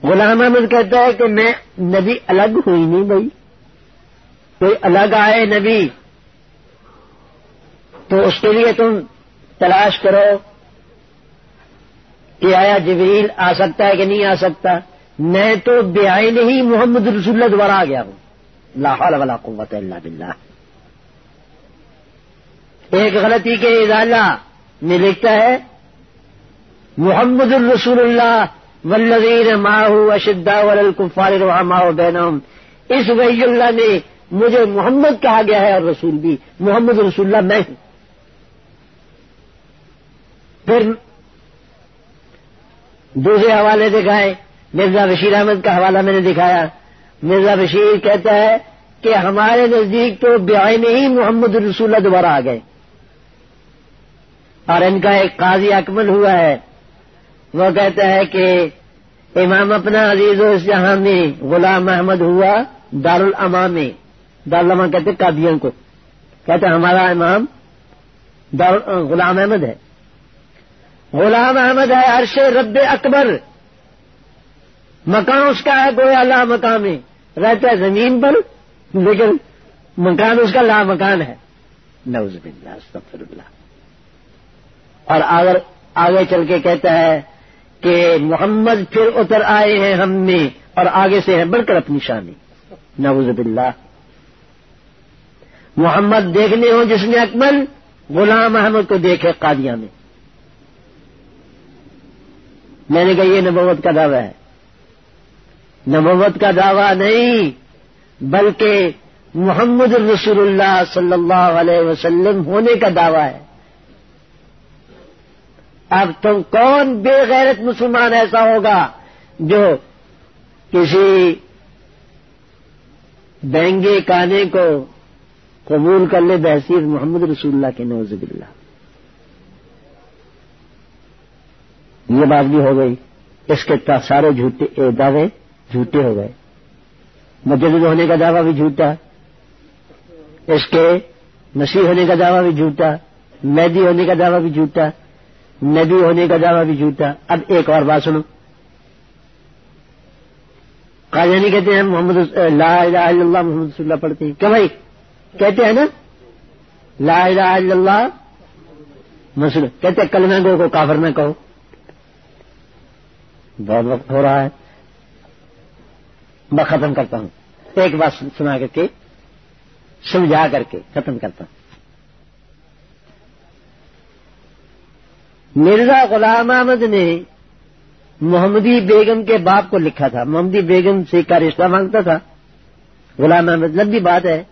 غلام احمد کہتا ہے کہ میں نبی الگ ہوئی نہیں بھائی۔ کوئی الگ آئے نبی تو اس کے لیے تم تلاش کرو کہ آیا جبریل آ سکتا ہے کہ نہیں آ سکتا؟ میں تو بے آئی نہیں محمد رسول اللہ دوبارہ آ گیا ہوں۔ لاہور والا قوت اللہ بلّہ ایک غلطی کے ادالہ میں لکھتا ہے، محمد الرسول اللہ ولزیر ماہو اشدا ولکفار ماہو بینم اس وحی اللہ نے مجھے محمد کہا گیا ہے اور رسول بھی۔ محمد رسول اللہ میں ہوں۔ پھر دوسرے حوالے دکھائے مرزا بشیر احمد کا حوالہ میں نے دکھایا۔ مرزا بشیر کہتا ہے کہ ہمارے نزدیک تو بیائی میں ہی محمد رسول دوبارہ آ گئے۔ اور ان کا ایک قاضی اکمل ہوا ہے۔ وہ کہتا ہے کہ امام اپنا عزیز و اس جہاں میں غلام احمد ہوا دارالاما میں۔ دارالاما کہتے قادیوں کو۔ کہتے ہمارا امام غلام احمد ہے۔ غلام احمد ہے عرش رب اکبر۔ مکان اس کا ہے گویا لا مکان میں رہتا ہے زمین پر، لیکن مکان اس کا لا مکان ہے۔ نوز باللہ، استغفر اللہ۔ اور اگر آگے چل کے کہتا ہے کہ محمد پھر اتر آئے ہیں ہم میں، اور آگے سے ہے بڑھ کر اپنی شانی نوز باللہ۔ محمد دیکھنے ہو جس نے اکمل غلام احمد کو دیکھے قادیہ میں۔ میں نے کہا یہ نبوت کا دعویٰ ہے۔ نبوت کا دعویٰ نہیں، بلکہ محمد الرسول اللہ صلی اللہ علیہ وسلم ہونے کا دعویٰ ہے۔ اب تم کون بے غیرت مسلمان ایسا ہوگا جو کسی بینگے کانے کو قبول کر لے بحثیت محمد رسول اللہ کے نوز باللہ یہ بات بھی ہو گئی۔ اس کے سارے جھوٹے دعوے جھوٹے ہو گئے۔ مجدد ہونے کا دعویٰ بھی جھوٹا۔ اس کے مسیح ہونے کا دعویٰ بھی جھوٹا۔ میدی ہونے کا دعویٰ بھی جھوٹا۔ نبی ہونے کا دعویٰ بھی جھوٹا۔ اب ایک اور بات سنو۔ قادیانی کہتے ہیں، محمد لا الہ الا اللہ محمد رسول اللہ پڑھتے ہیں۔ کیا بھائی؟ کہتے ہیں نا، لا الہ الا اللہ مسلم کہتے ہیں کل گو کو کافر میں کہو۔ بہت وقت ہو رہا ہے۔ میں ختم کرتا ہوں۔ ایک بات سنا کر کے، سمجھا کر کے ختم کرتا ہوں۔ مرزا غلام احمد نے محمدی بیگم کے باپ کو لکھا تھا۔ محمدی بیگم سے کا رشتہ مانگتا تھا۔ غلام احمد، لمبی بات ہے۔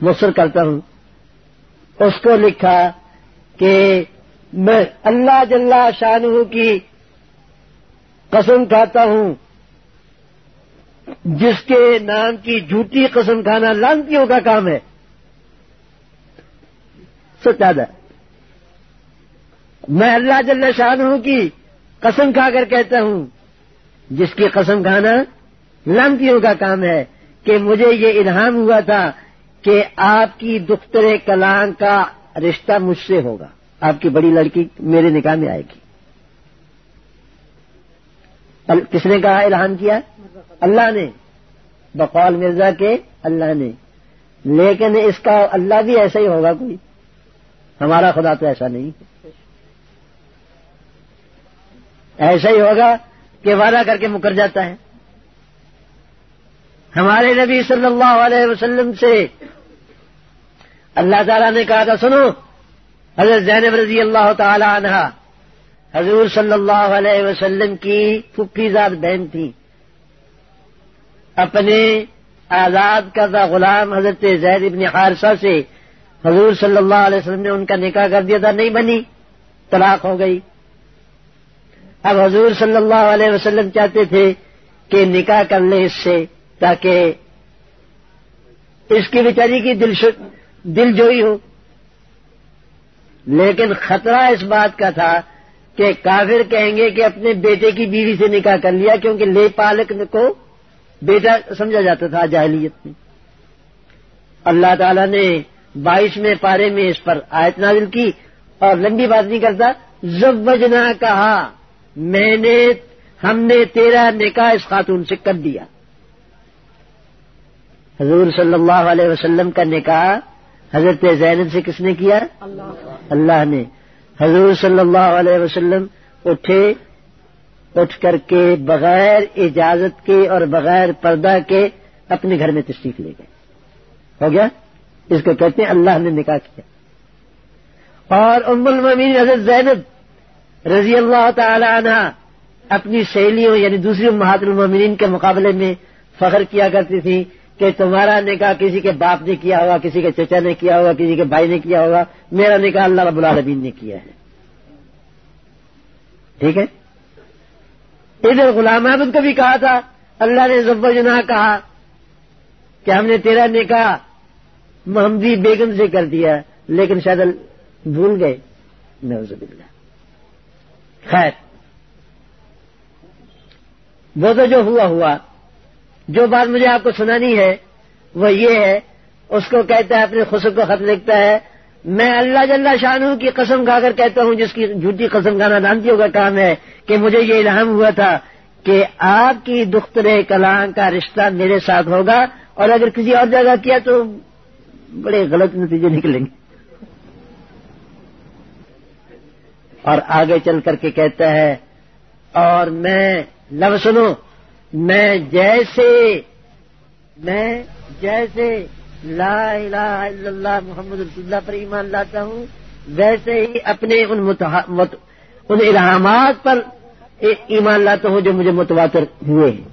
مصر کرتا ہوں۔ اس کو لکھا کہ میں اللہ جل شاہ کی قسم کھاتا ہوں۔ جس کے نام کی جھوٹی قسم کھانا لانتیوں کا کام ہے۔ زیادہ میں اللہ جل شاہ کی قسم کھا کر کہتا ہوں۔ جس کی قسم کھانا لانتیوں کا کام ہے کہ مجھے یہ الہام ہوا تھا کہ آپ کی دختر کلام کا رشتہ مجھ سے ہوگا۔ آپ کی بڑی لڑکی میرے نکاح میں آئے گی۔ کس نے کہا الہام کیا؟ اللہ نے۔ بقول مرزا کے اللہ نے۔ لیکن اس کا اللہ بھی ایسا ہی ہوگا کوئی۔ ہمارا خدا تو ایسا نہیں۔ ایسا ہی ہوگا کہ وعدہ کر کے مکر جاتا ہے۔ ہمارے نبی صلی اللہ علیہ وسلم سے اللہ تعالیٰ نے کہا تھا، سنو، حضرت زینب رضی اللہ تعالی عنہ حضور صلی اللہ علیہ وسلم کی پھپھی ذات بہن تھی۔ اپنے آزاد کردہ غلام حضرت زید ابن حارثہ سے حضور صلی اللہ علیہ وسلم نے ان کا نکاح کر دیا تھا، نہیں بنی، طلاق ہو گئی۔ اب حضور صلی اللہ علیہ وسلم چاہتے تھے کہ نکاح کر لیں اس سے تاکہ اس کی بیچاری کی دل دل جوئی ہو۔ لیکن خطرہ اس بات کا تھا کہ کافر کہیں گے کہ اپنے بیٹے کی بیوی سے نکاح کر لیا کیونکہ لے پالک کو بیٹا سمجھا جاتا تھا جاہلیت میں۔ اللہ تعالی نے بائیس میں پارے میں اس پر آیت نازل کی اور لمبی بات نہیں کرتا زبجنا کہا میں نے ہم نے تیرا نکاح اس خاتون سے کر دیا۔ حضور صلی اللہ علیہ وسلم کا نکاح حضرت زینب سے کس نے کیا؟ اللہ نے۔ حضور صلی اللہ علیہ وسلم اٹھے، اٹھ کر کے بغیر اجازت کے اور بغیر پردہ کے اپنے گھر میں تشریف لے گئے۔ ہو گیا؟ اس کو کہتے ہیں اللہ نے نکاح کیا۔ اور ام المین حضرت زینب رضی اللہ تعالی عنہ اپنی سہیلیوں یعنی دوسری محاط المین کے مقابلے میں فخر کیا کرتی تھی کہ تمہارا نکاح کسی کے باپ نے کیا ہوگا، کسی کے چچا نے کیا ہوگا، کسی کے بھائی نے کیا ہوگا، میرا نکاح اللہ رب العالمین نے کیا ہے۔ ٹھیک ہے؟ ادھر غلام احمد کو بھی کہا تھا، اللہ نے ضب جنا کہا کہ ہم نے تیرا نکاح محمدی بیگم سے کر دیا، لیکن شاید بھول گئے۔ نوز خیر۔ وہ تو جو ہوا ہوا۔ جو بات مجھے آپ کو سنانی ہے، وہ یہ ہے، اس کو کہتا ہے، اپنے خسر کو خط لکھتا ہے، میں اللہ جل شاہ کی قسم کھا کر کہتا ہوں، جس کی جھوٹی قسم کھانا دانتیوں کا کام ہے کہ مجھے یہ الہام ہوا تھا کہ آپ کی دختر کلام کا رشتہ میرے ساتھ ہوگا، اور اگر کسی اور جگہ کیا تو بڑے غلط نتیجے نکلیں گے۔ اور آگے چل کر کے کہتا ہے، اور میں لب سنو میں جیسے میں جیسے لا الہ الا اللہ محمد رسول اللہ پر ایمان لاتا ہوں، ویسے ہی اپنے ان مت... ان الہامات پر ایمان لاتا ہوں جو مجھے متواتر ہوئے ہیں۔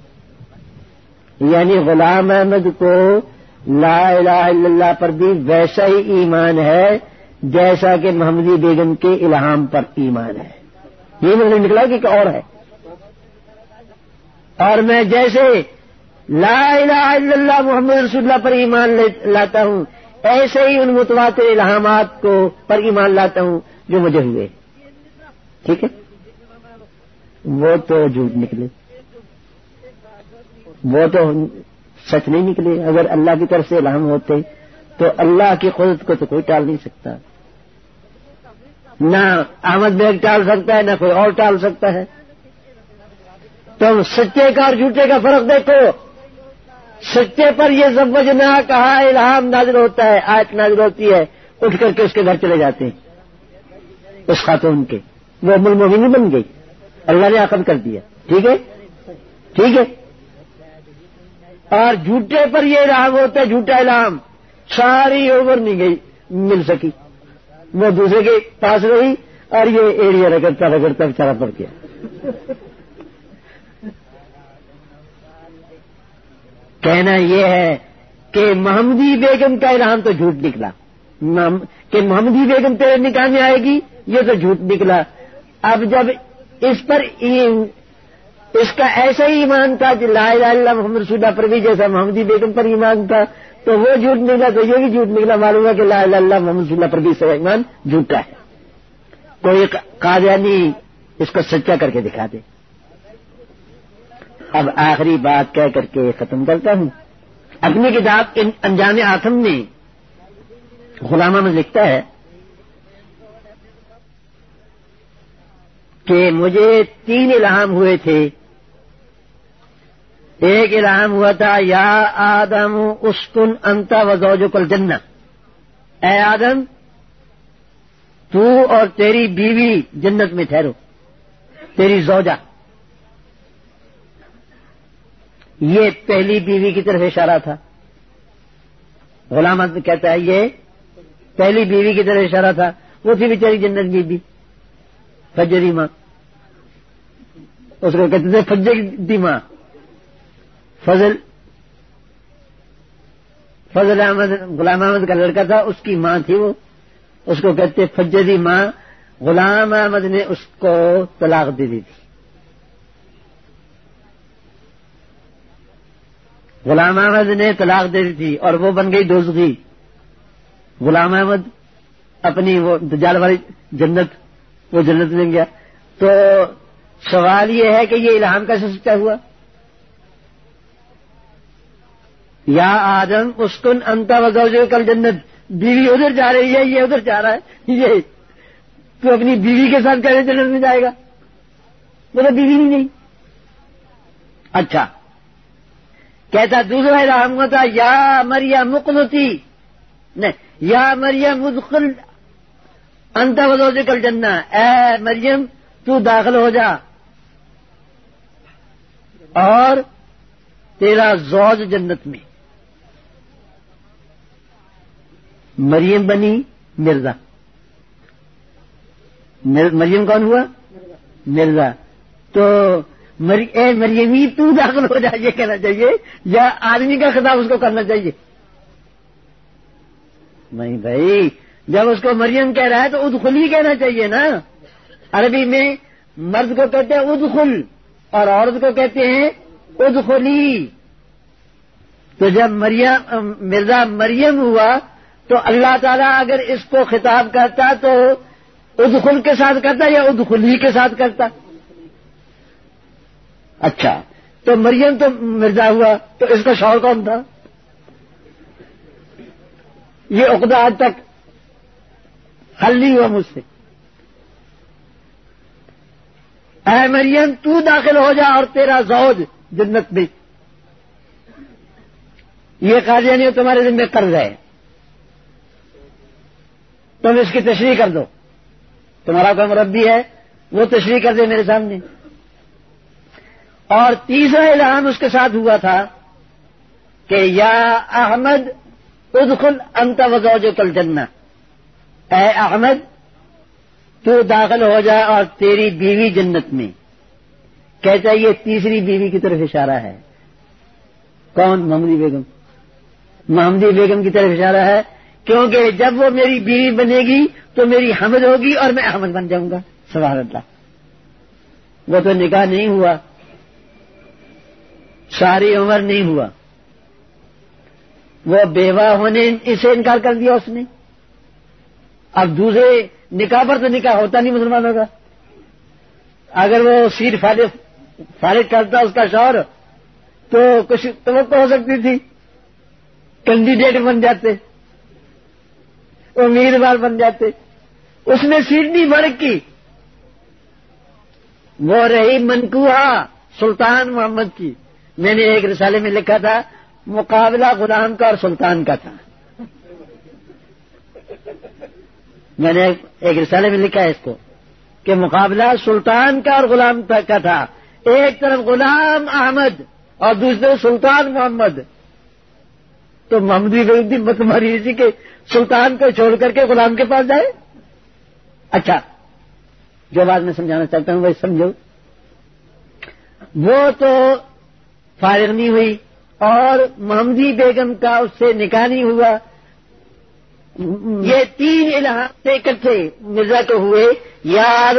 یعنی غلام احمد کو لا الہ الا اللہ پر بھی ویسا ہی ایمان ہے جیسا کہ محمدی بیگم کے الہام پر ایمان ہے۔ یہ مجھے نکلا کہ اور ہے۔ اور میں جیسے لا الہ الا اللہ محمد رسول اللہ پر ایمان لاتا ہوں، ایسے ہی ان متواتر الہامات کو پر ایمان لاتا ہوں جو مجھے ہوئے۔ ٹھیک ہے؟ وہ تو جھوٹ نکلے۔ وہ تو سچ نہیں نکلے۔ اگر اللہ کی طرف سے الہام ہوتے تو اللہ کی قدرت کو تو کوئی ٹال نہیں سکتا۔ نہ احمد بیگ ٹال سکتا ہے، نہ کوئی اور ٹال سکتا ہے۔ تم سچے کا اور جھوٹے کا فرق دیکھو۔ سچے پر یہ سب نہ کہا الہام نازل ہوتا ہے، آیت نازل ہوتی ہے، اٹھ کر کے اس کے گھر چلے جاتے ہیں۔ اس خاتون کے۔ وہ مل نہیں بن گئی۔ اللہ نے عقد کر دیا۔ ٹھیک ہے؟ ٹھیک ہے؟ اور جھوٹے پر یہ الہام ہوتا ہے، جھوٹا الہام۔ ساری اوور نہیں گئی مل سکی۔ وہ دوسرے کے پاس رہی اور یہ ایریا رگڑتا رگڑتا بچارا پڑ گیا۔ کہنا یہ ہے کہ محمدی بیگم کا الہام تو جھوٹ نکلا۔ کہ محمدی بیگم تیرے نکاح میں آئے گی، یہ تو جھوٹ نکلا۔ اب جب اس پر اس کا ایسا ہی ایمان تھا کہ لا الہ الا محمد رسول پر بھی جیسا محمدی بیگم پر ایمان تھا، تو وہ جھوٹ نکلا، تو یہ بھی جھوٹ نکلا۔ معلوم ہے کہ لا الہ الا محمد رسول پر بھی سب ایمان جھوٹا ہے۔ کوئی قادیانی اس کو سچا کر کے دکھا دے۔ اب آخری بات کہہ کر کے ختم کرتا ہوں۔ اپنی کتاب انجام آتم میں غلامہ میں لکھتا ہے کہ مجھے تین الہام ہوئے تھے۔ ایک الہام ہوا تھا، یا آدم، اسکن انتا و کل جن اے آدم، تو اور تیری بیوی جنت میں ٹھہرو، تیری زوجہ۔ یہ پہلی بیوی کی طرف اشارہ تھا۔ غلام کہتا ہے، یہ پہلی بیوی کی طرف اشارہ تھا۔ وہ تھی بیچاری جنت بی بی فجری ماں۔ اس کو کہتے تھے فجر ماں۔ فضل فضل احمد، غلام احمد کا لڑکا تھا، اس کی ماں تھی وہ۔ اس کو کہتے فجری ماں۔ غلام احمد نے اس کو طلاق دے دی تھی۔ غلام احمد نے طلاق دے دی تھی اور وہ بن گئی دوزگی غلام احمد اپنی وہ دجال والی جنت، وہ جنت میں گیا۔ تو سوال یہ ہے کہ یہ الہام کیسے سچا ہوا؟ یا آدم اسکن انتا وغیرہ جو کل جنت، بیوی ادھر جا رہی ہے، یہ ادھر جا رہا ہے، یہ تو اپنی بیوی کے ساتھ کہنے جنت میں جائے گا؟ بولے بیوی نہیں۔ اچھا۔ کہتا دوسرا الہام ہوتا، یا مریا مقنتی نہیں یا مریم مدخل انت وزوج کل جنا اے مریم، تو داخل ہو جا۔ اور تیرا زوج جنت میں۔ مریم بنی مرزا۔ مریم کون ہوا؟ مرزا۔ تو اے مریمی، تو داخل ہو جائے، یہ کہنا چاہیے، یا آدمی کا خطاب اس کو کرنا چاہیے۔ نہیں بھائی، جب اس کو مریم کہہ رہا ہے تو ادخلی کہنا چاہیے نا۔ عربی میں مرد کو کہتے ہیں ادخل، اور عورت کو کہتے ہیں ادخلی۔ تو جب مریم، مرزا مریم ہوا، تو اللہ تعالیٰ اگر اس کو خطاب کرتا تو ادخل کے ساتھ کرتا یا ادخلی کے ساتھ کرتا؟ اچھا تو مریم تو مرزا ہوا، تو اس کا شوہر کون تھا؟ یہ عقدہ آج تک حل نہیں ہوا مجھ سے۔ اے مریم، تو داخل ہو جا اور تیرا زوج جنت میں۔ یہ قادیانی تمہارے دن میں قرض ہے۔ تم اس کی تشریح کر دو۔ تمہارا کوئی مربی ہے، وہ تشریح کر دے میرے سامنے۔ اور تیسرا اعلان اس کے ساتھ ہوا تھا کہ یا احمد ادخل انت وزو جو کل جننا اے احمد، تو داخل ہو جا اور تیری بیوی جنت میں۔ کہتا یہ تیسری بیوی کی طرف اشارہ ہے۔ کون؟ محمدی بیگم۔ محمدی بیگم کی طرف اشارہ ہے، کیونکہ جب وہ میری بیوی بنے گی تو میری حمد ہوگی اور میں احمد بن جاؤں گا۔ سوال اللہ۔ وہ تو نکاح نہیں ہوا۔ ساری عمر نہیں ہوا۔ وہ بیوہ ہونے اسے انکار کر دیا اس نے۔ اب دوسرے نکاح پر تو نکاح ہوتا نہیں مسلمانوں کا۔ اگر وہ سیٹ فارغ کرتا اس کا شور تو کچھ توقع ہو سکتی تھی۔ کینڈیڈیٹ بن جاتے۔ امیدوار بن جاتے۔ اس نے سیٹ نہیں بڑھ کی۔ وہ رہی منکوہا سلطان محمد کی۔ میں نے ایک رسالے میں لکھا تھا، مقابلہ غلام کا اور سلطان کا تھا۔ میں نے ایک رسالے میں لکھا ہے اس کو کہ مقابلہ سلطان کا اور غلام کا تھا۔ ایک طرف غلام احمد اور دوسرے سلطان محمد۔ تو محمدی بھی مت ماری اسی کے سلطان کو چھوڑ کر کے غلام کے پاس جائے۔ اچھا جو بات میں سمجھانا چاہتا ہوں، وہ سمجھو۔ وہ تو فارغ نہیں ہوئی اور محمدی بیگم کا اس سے نکاح نہیں ہوا۔ یہ تین الحاظ سے اکٹھے مرزا کو ہوئے۔ یار،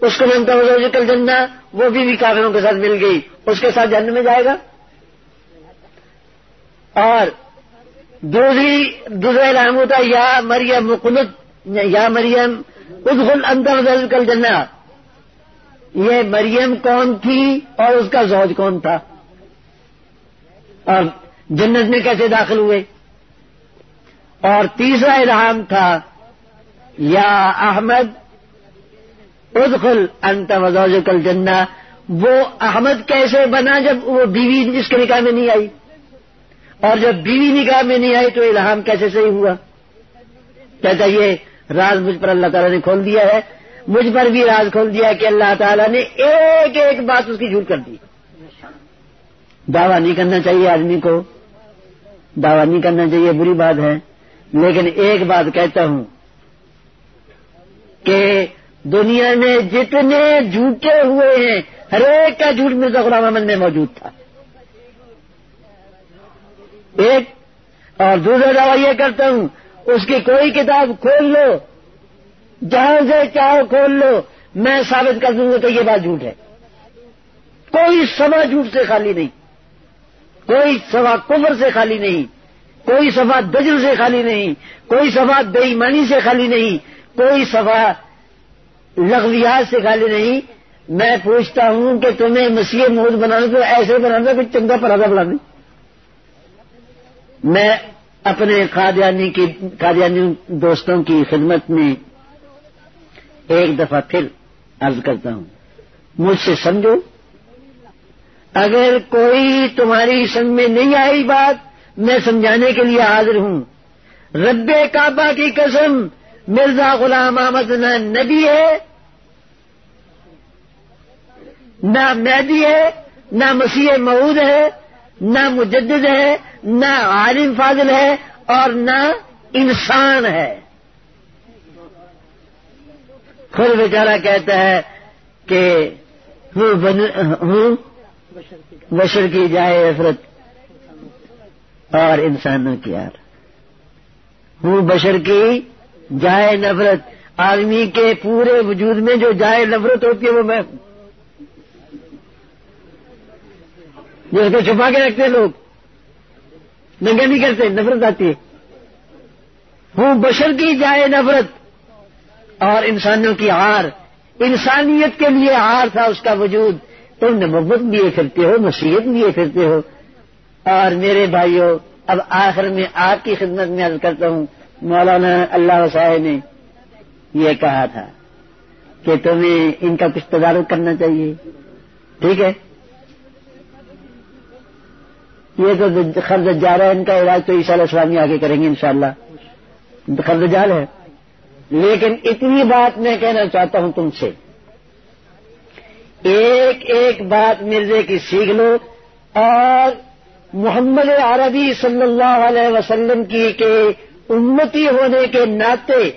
اس کو نمتا وزیر کل جننا وہ بھی کافروں کے ساتھ مل گئی۔ اس کے ساتھ جنم میں جائے گا۔ اور دوسری، دوسرا اعلان ہوتا یا مریم مقنت یا مریم، ادخل اندر کل جنا یہ مریم کون تھی اور اس کا زوج کون تھا؟ اور جنت میں کیسے داخل ہوئے؟ اور تیسرا الہام تھا، یا احمد، ادخل انت وزوج کل جنا وہ احمد کیسے بنا جب وہ بیوی جس کے نکاح میں نہیں آئی؟ اور جب بیوی نکاح میں نہیں آئی تو الہام کیسے صحیح ہوا؟ کہتا یہ راز مجھ پر اللہ تعالیٰ نے کھول دیا ہے۔ مجھ پر بھی راز کھول دیا کہ اللہ تعالیٰ نے ایک ایک بات اس کی جھوٹ کر دی۔ دعویٰ نہیں کرنا چاہیے آدمی کو۔ دعویٰ نہیں کرنا چاہیے، بری بات ہے۔ لیکن ایک بات کہتا ہوں کہ دنیا میں جتنے جھوٹے ہوئے ہیں، ہر ایک کا جھوٹ مرزا غلام احمد میں موجود تھا۔ ایک، اور دوسرا دعویٰ یہ کرتا ہوں، اس کی کوئی کتاب کھول لو، جہاں سے چاہو کھول لو، میں ثابت کر دوں گا تو یہ بات جھوٹ ہے۔ کوئی سوا جھوٹ سے خالی نہیں۔ کوئی سوا کمر سے خالی نہیں، کوئی سفا دجل سے خالی نہیں، کوئی سفا بے ایمانی سے خالی نہیں، کوئی سفا لغویات سے خالی نہیں۔ میں پوچھتا ہوں کہ تمہیں مسیح موت بنانا تو ایسے بنانا کہ چنگا پرادا بنا دیں میں اپنے قادیانی کی، قادیانی دوستوں کی خدمت میں ایک دفعہ پھر عرض کرتا ہوں۔ مجھ سے سمجھو اگر کوئی تمہاری سنگ میں نہیں آئی بات، میں سمجھانے کے لیے حاضر ہوں۔ رب کعبہ کی قسم، مرزا غلام احمد نہ نبی ہے، نہ میدی ہے، نہ مسیح معود ہے، نہ مجدد ہے، نہ عالم فاضل ہے اور نہ انسان ہے۔ خود بیچارہ کہتا ہے کہ ہوں بشر کی جائے افرت اور انسانوں کی یار۔ ہوں بشر کی جائے نفرت، آدمی کے پورے وجود میں جو جائے نفرت ہوتی ہے وہ میں جس کو چھپا کے رکھتے لوگ، ننگے نہیں کرتے، نفرت آتی ہے۔ ہوں بشر کی جائے نفرت اور انسانوں کی ہار، انسانیت کے لیے ہار تھا اس کا وجود۔ تم نبت لیے پھرتے ہو، نصیحت لیے پھرتے ہو۔ اور میرے بھائیوں اب آخر میں آپ کی خدمت میں عرض کرتا ہوں، مولانا اللہ وسائے نے یہ کہا تھا کہ تمہیں ان کا کچھ تدارک کرنا چاہیے۔ ٹھیک ہے؟ یہ تو خرچ جا رہا ہے، ان کا علاج تو علیہ السلام آگے کریں گے انشاءاللہ۔ شاء اللہ جال ہے۔ لیکن اتنی بات میں کہنا چاہتا ہوں تم سے۔ ایک ایک بات مرزے کی سیکھ لو اور محمد عربی صلی اللہ علیہ وسلم کی کہ امتی ہونے کے ناطے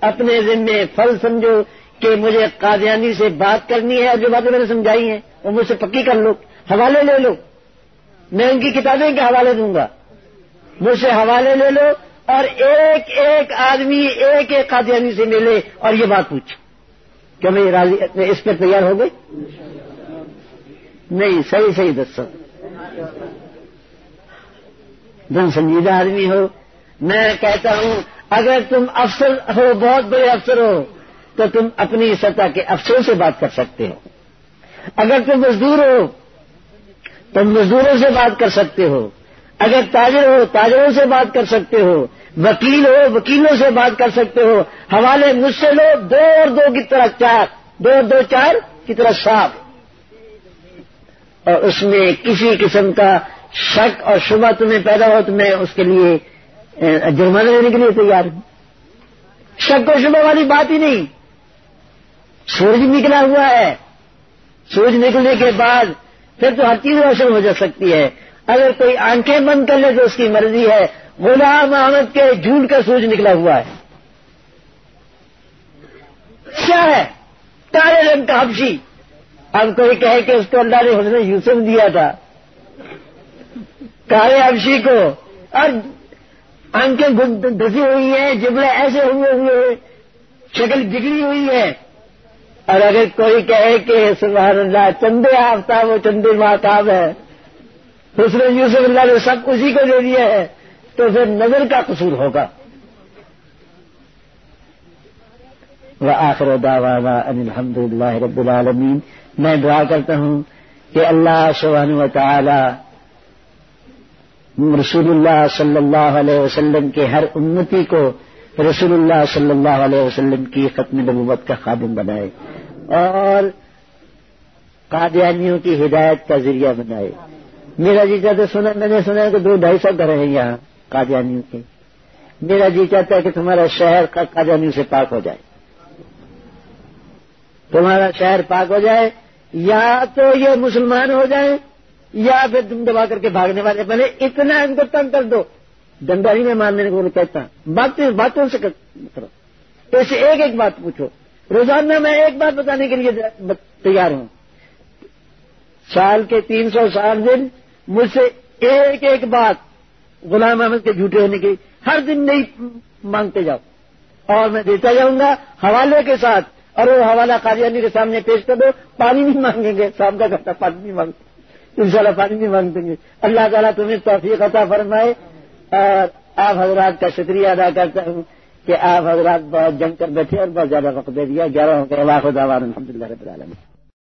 اپنے ذمے فل سمجھو کہ مجھے قادیانی سے بات کرنی ہے اور جو باتیں میں نے سمجھائی ہیں وہ مجھ سے پکی کر لو، حوالے لے لو۔ میں ان کی کتابیں کے حوالے دوں گا۔ مجھ سے حوالے لے لو اور ایک ایک آدمی ایک ایک قادیانی سے ملے اور یہ بات پوچھ۔ کیا میں راضی اس پہ تیار ہو گئی؟ نہیں، صحیح صحیح دسو۔ تم سنجیدہ آدمی ہو۔ میں کہتا ہوں، اگر تم افسر ہو، بہت بڑے افسر ہو، تو تم اپنی سطح کے افسروں سے بات کر سکتے ہو۔ اگر تم مزدور ہو، تم مزدوروں سے بات کر سکتے ہو۔ اگر تاجر ہو، تاجروں سے بات کر سکتے ہو، وکیل ہو، وکیلوں سے بات کر سکتے ہو، حوالے مجھ سے لو، دو اور دو کی طرح چار، دو اور دو چار کی طرح صاف۔ اور اس میں کسی قسم کا شک اور شبہ تمہیں پیدا ہو تو میں اس کے لیے جرمانہ دینے کے لیے تیار ہوں۔ شک و شبہ والی بات ہی نہیں۔ سورج نکلا ہوا ہے۔ سورج نکلنے کے بعد پھر تو ہر چیز روشن ہو جا سکتی ہے۔ اگر کوئی آنکھیں بند کر لے تو اس کی مرضی ہے، غلام احمد کے جھوٹ کا سورج نکلا ہوا ہے۔ کیا ہے؟ کالے رنگ کا حبشی۔ اب کوئی کہے کہ اس کو اللہ نے حسن یوسف دیا تھا۔ کالے حبشی کو اور آنکھیں دسی ہوئی ہیں جبڑے ایسے ہوئے ہوئے شکل بگڑی ہوئی ہے۔ اور اگر کوئی کہے کہ سبحان اللہ، چندے آفتاب و چندے ماتاب ہے حسن یوسف اللہ نے سب اسی کو دے دیا ہے، تو پھر نظر کا قصور ہوگا۔ وہ آخر داوانا الحمد للہ رب العالمین۔ میں دعا کرتا ہوں کہ اللہ سبحانہ و تعالی رسول اللہ صلی اللہ علیہ وسلم کے ہر امتی کو رسول اللہ صلی اللہ علیہ وسلم کی ختم نبوت کا خادم بنائے اور قادیانیوں کی ہدایت کا ذریعہ بنائے۔ میرا جی چاہتا سنا میں نے سنا کہ دو ڈھائی سو گھر ہیں یہاں قادیانیوں کے۔ میرا جی چاہتا ہے کہ تمہارا شہر قادیانیوں سے پاک ہو جائے۔ تمہارا شہر پاک ہو جائے، یا تو یہ مسلمان ہو جائیں، یا پھر تم دبا کر کے بھاگنے والے پہلے اتنا ان کو تنگ کر دو۔ ڈنڈا ہی میں مارنے کو کہتا باتیں باتوں سے کرو۔ ایسے ایک ایک بات پوچھو۔ روزانہ میں ایک بات بتانے کے لیے تیار ہوں۔ سال کے تین سو ساٹھ دن مجھ سے ایک ایک بات غلام احمد کے جھوٹے ہونے کی ہر دن نہیں مانگتے جاؤ۔ اور میں دیتا جاؤں گا حوالے کے ساتھ۔ اور وہ حوالہ قادیانی کے سامنے پیش کر دو، پانی نہیں مانگیں گے۔ شام کا گھٹا پانی نہیں مانگتے۔ ان شاء اللہ پانی نہیں مانگتے گے۔ اللہ تعالیٰ تمہیں توفیق عطا فرمائے۔ اور آپ حضرات کا شکریہ ادا کرتا ہوں کہ آپ حضرات بہت جنگ کر بیٹھے اور بہت زیادہ وقت دے دیا۔ گیارہ ہو گئے الحمد للہ رب العالمین۔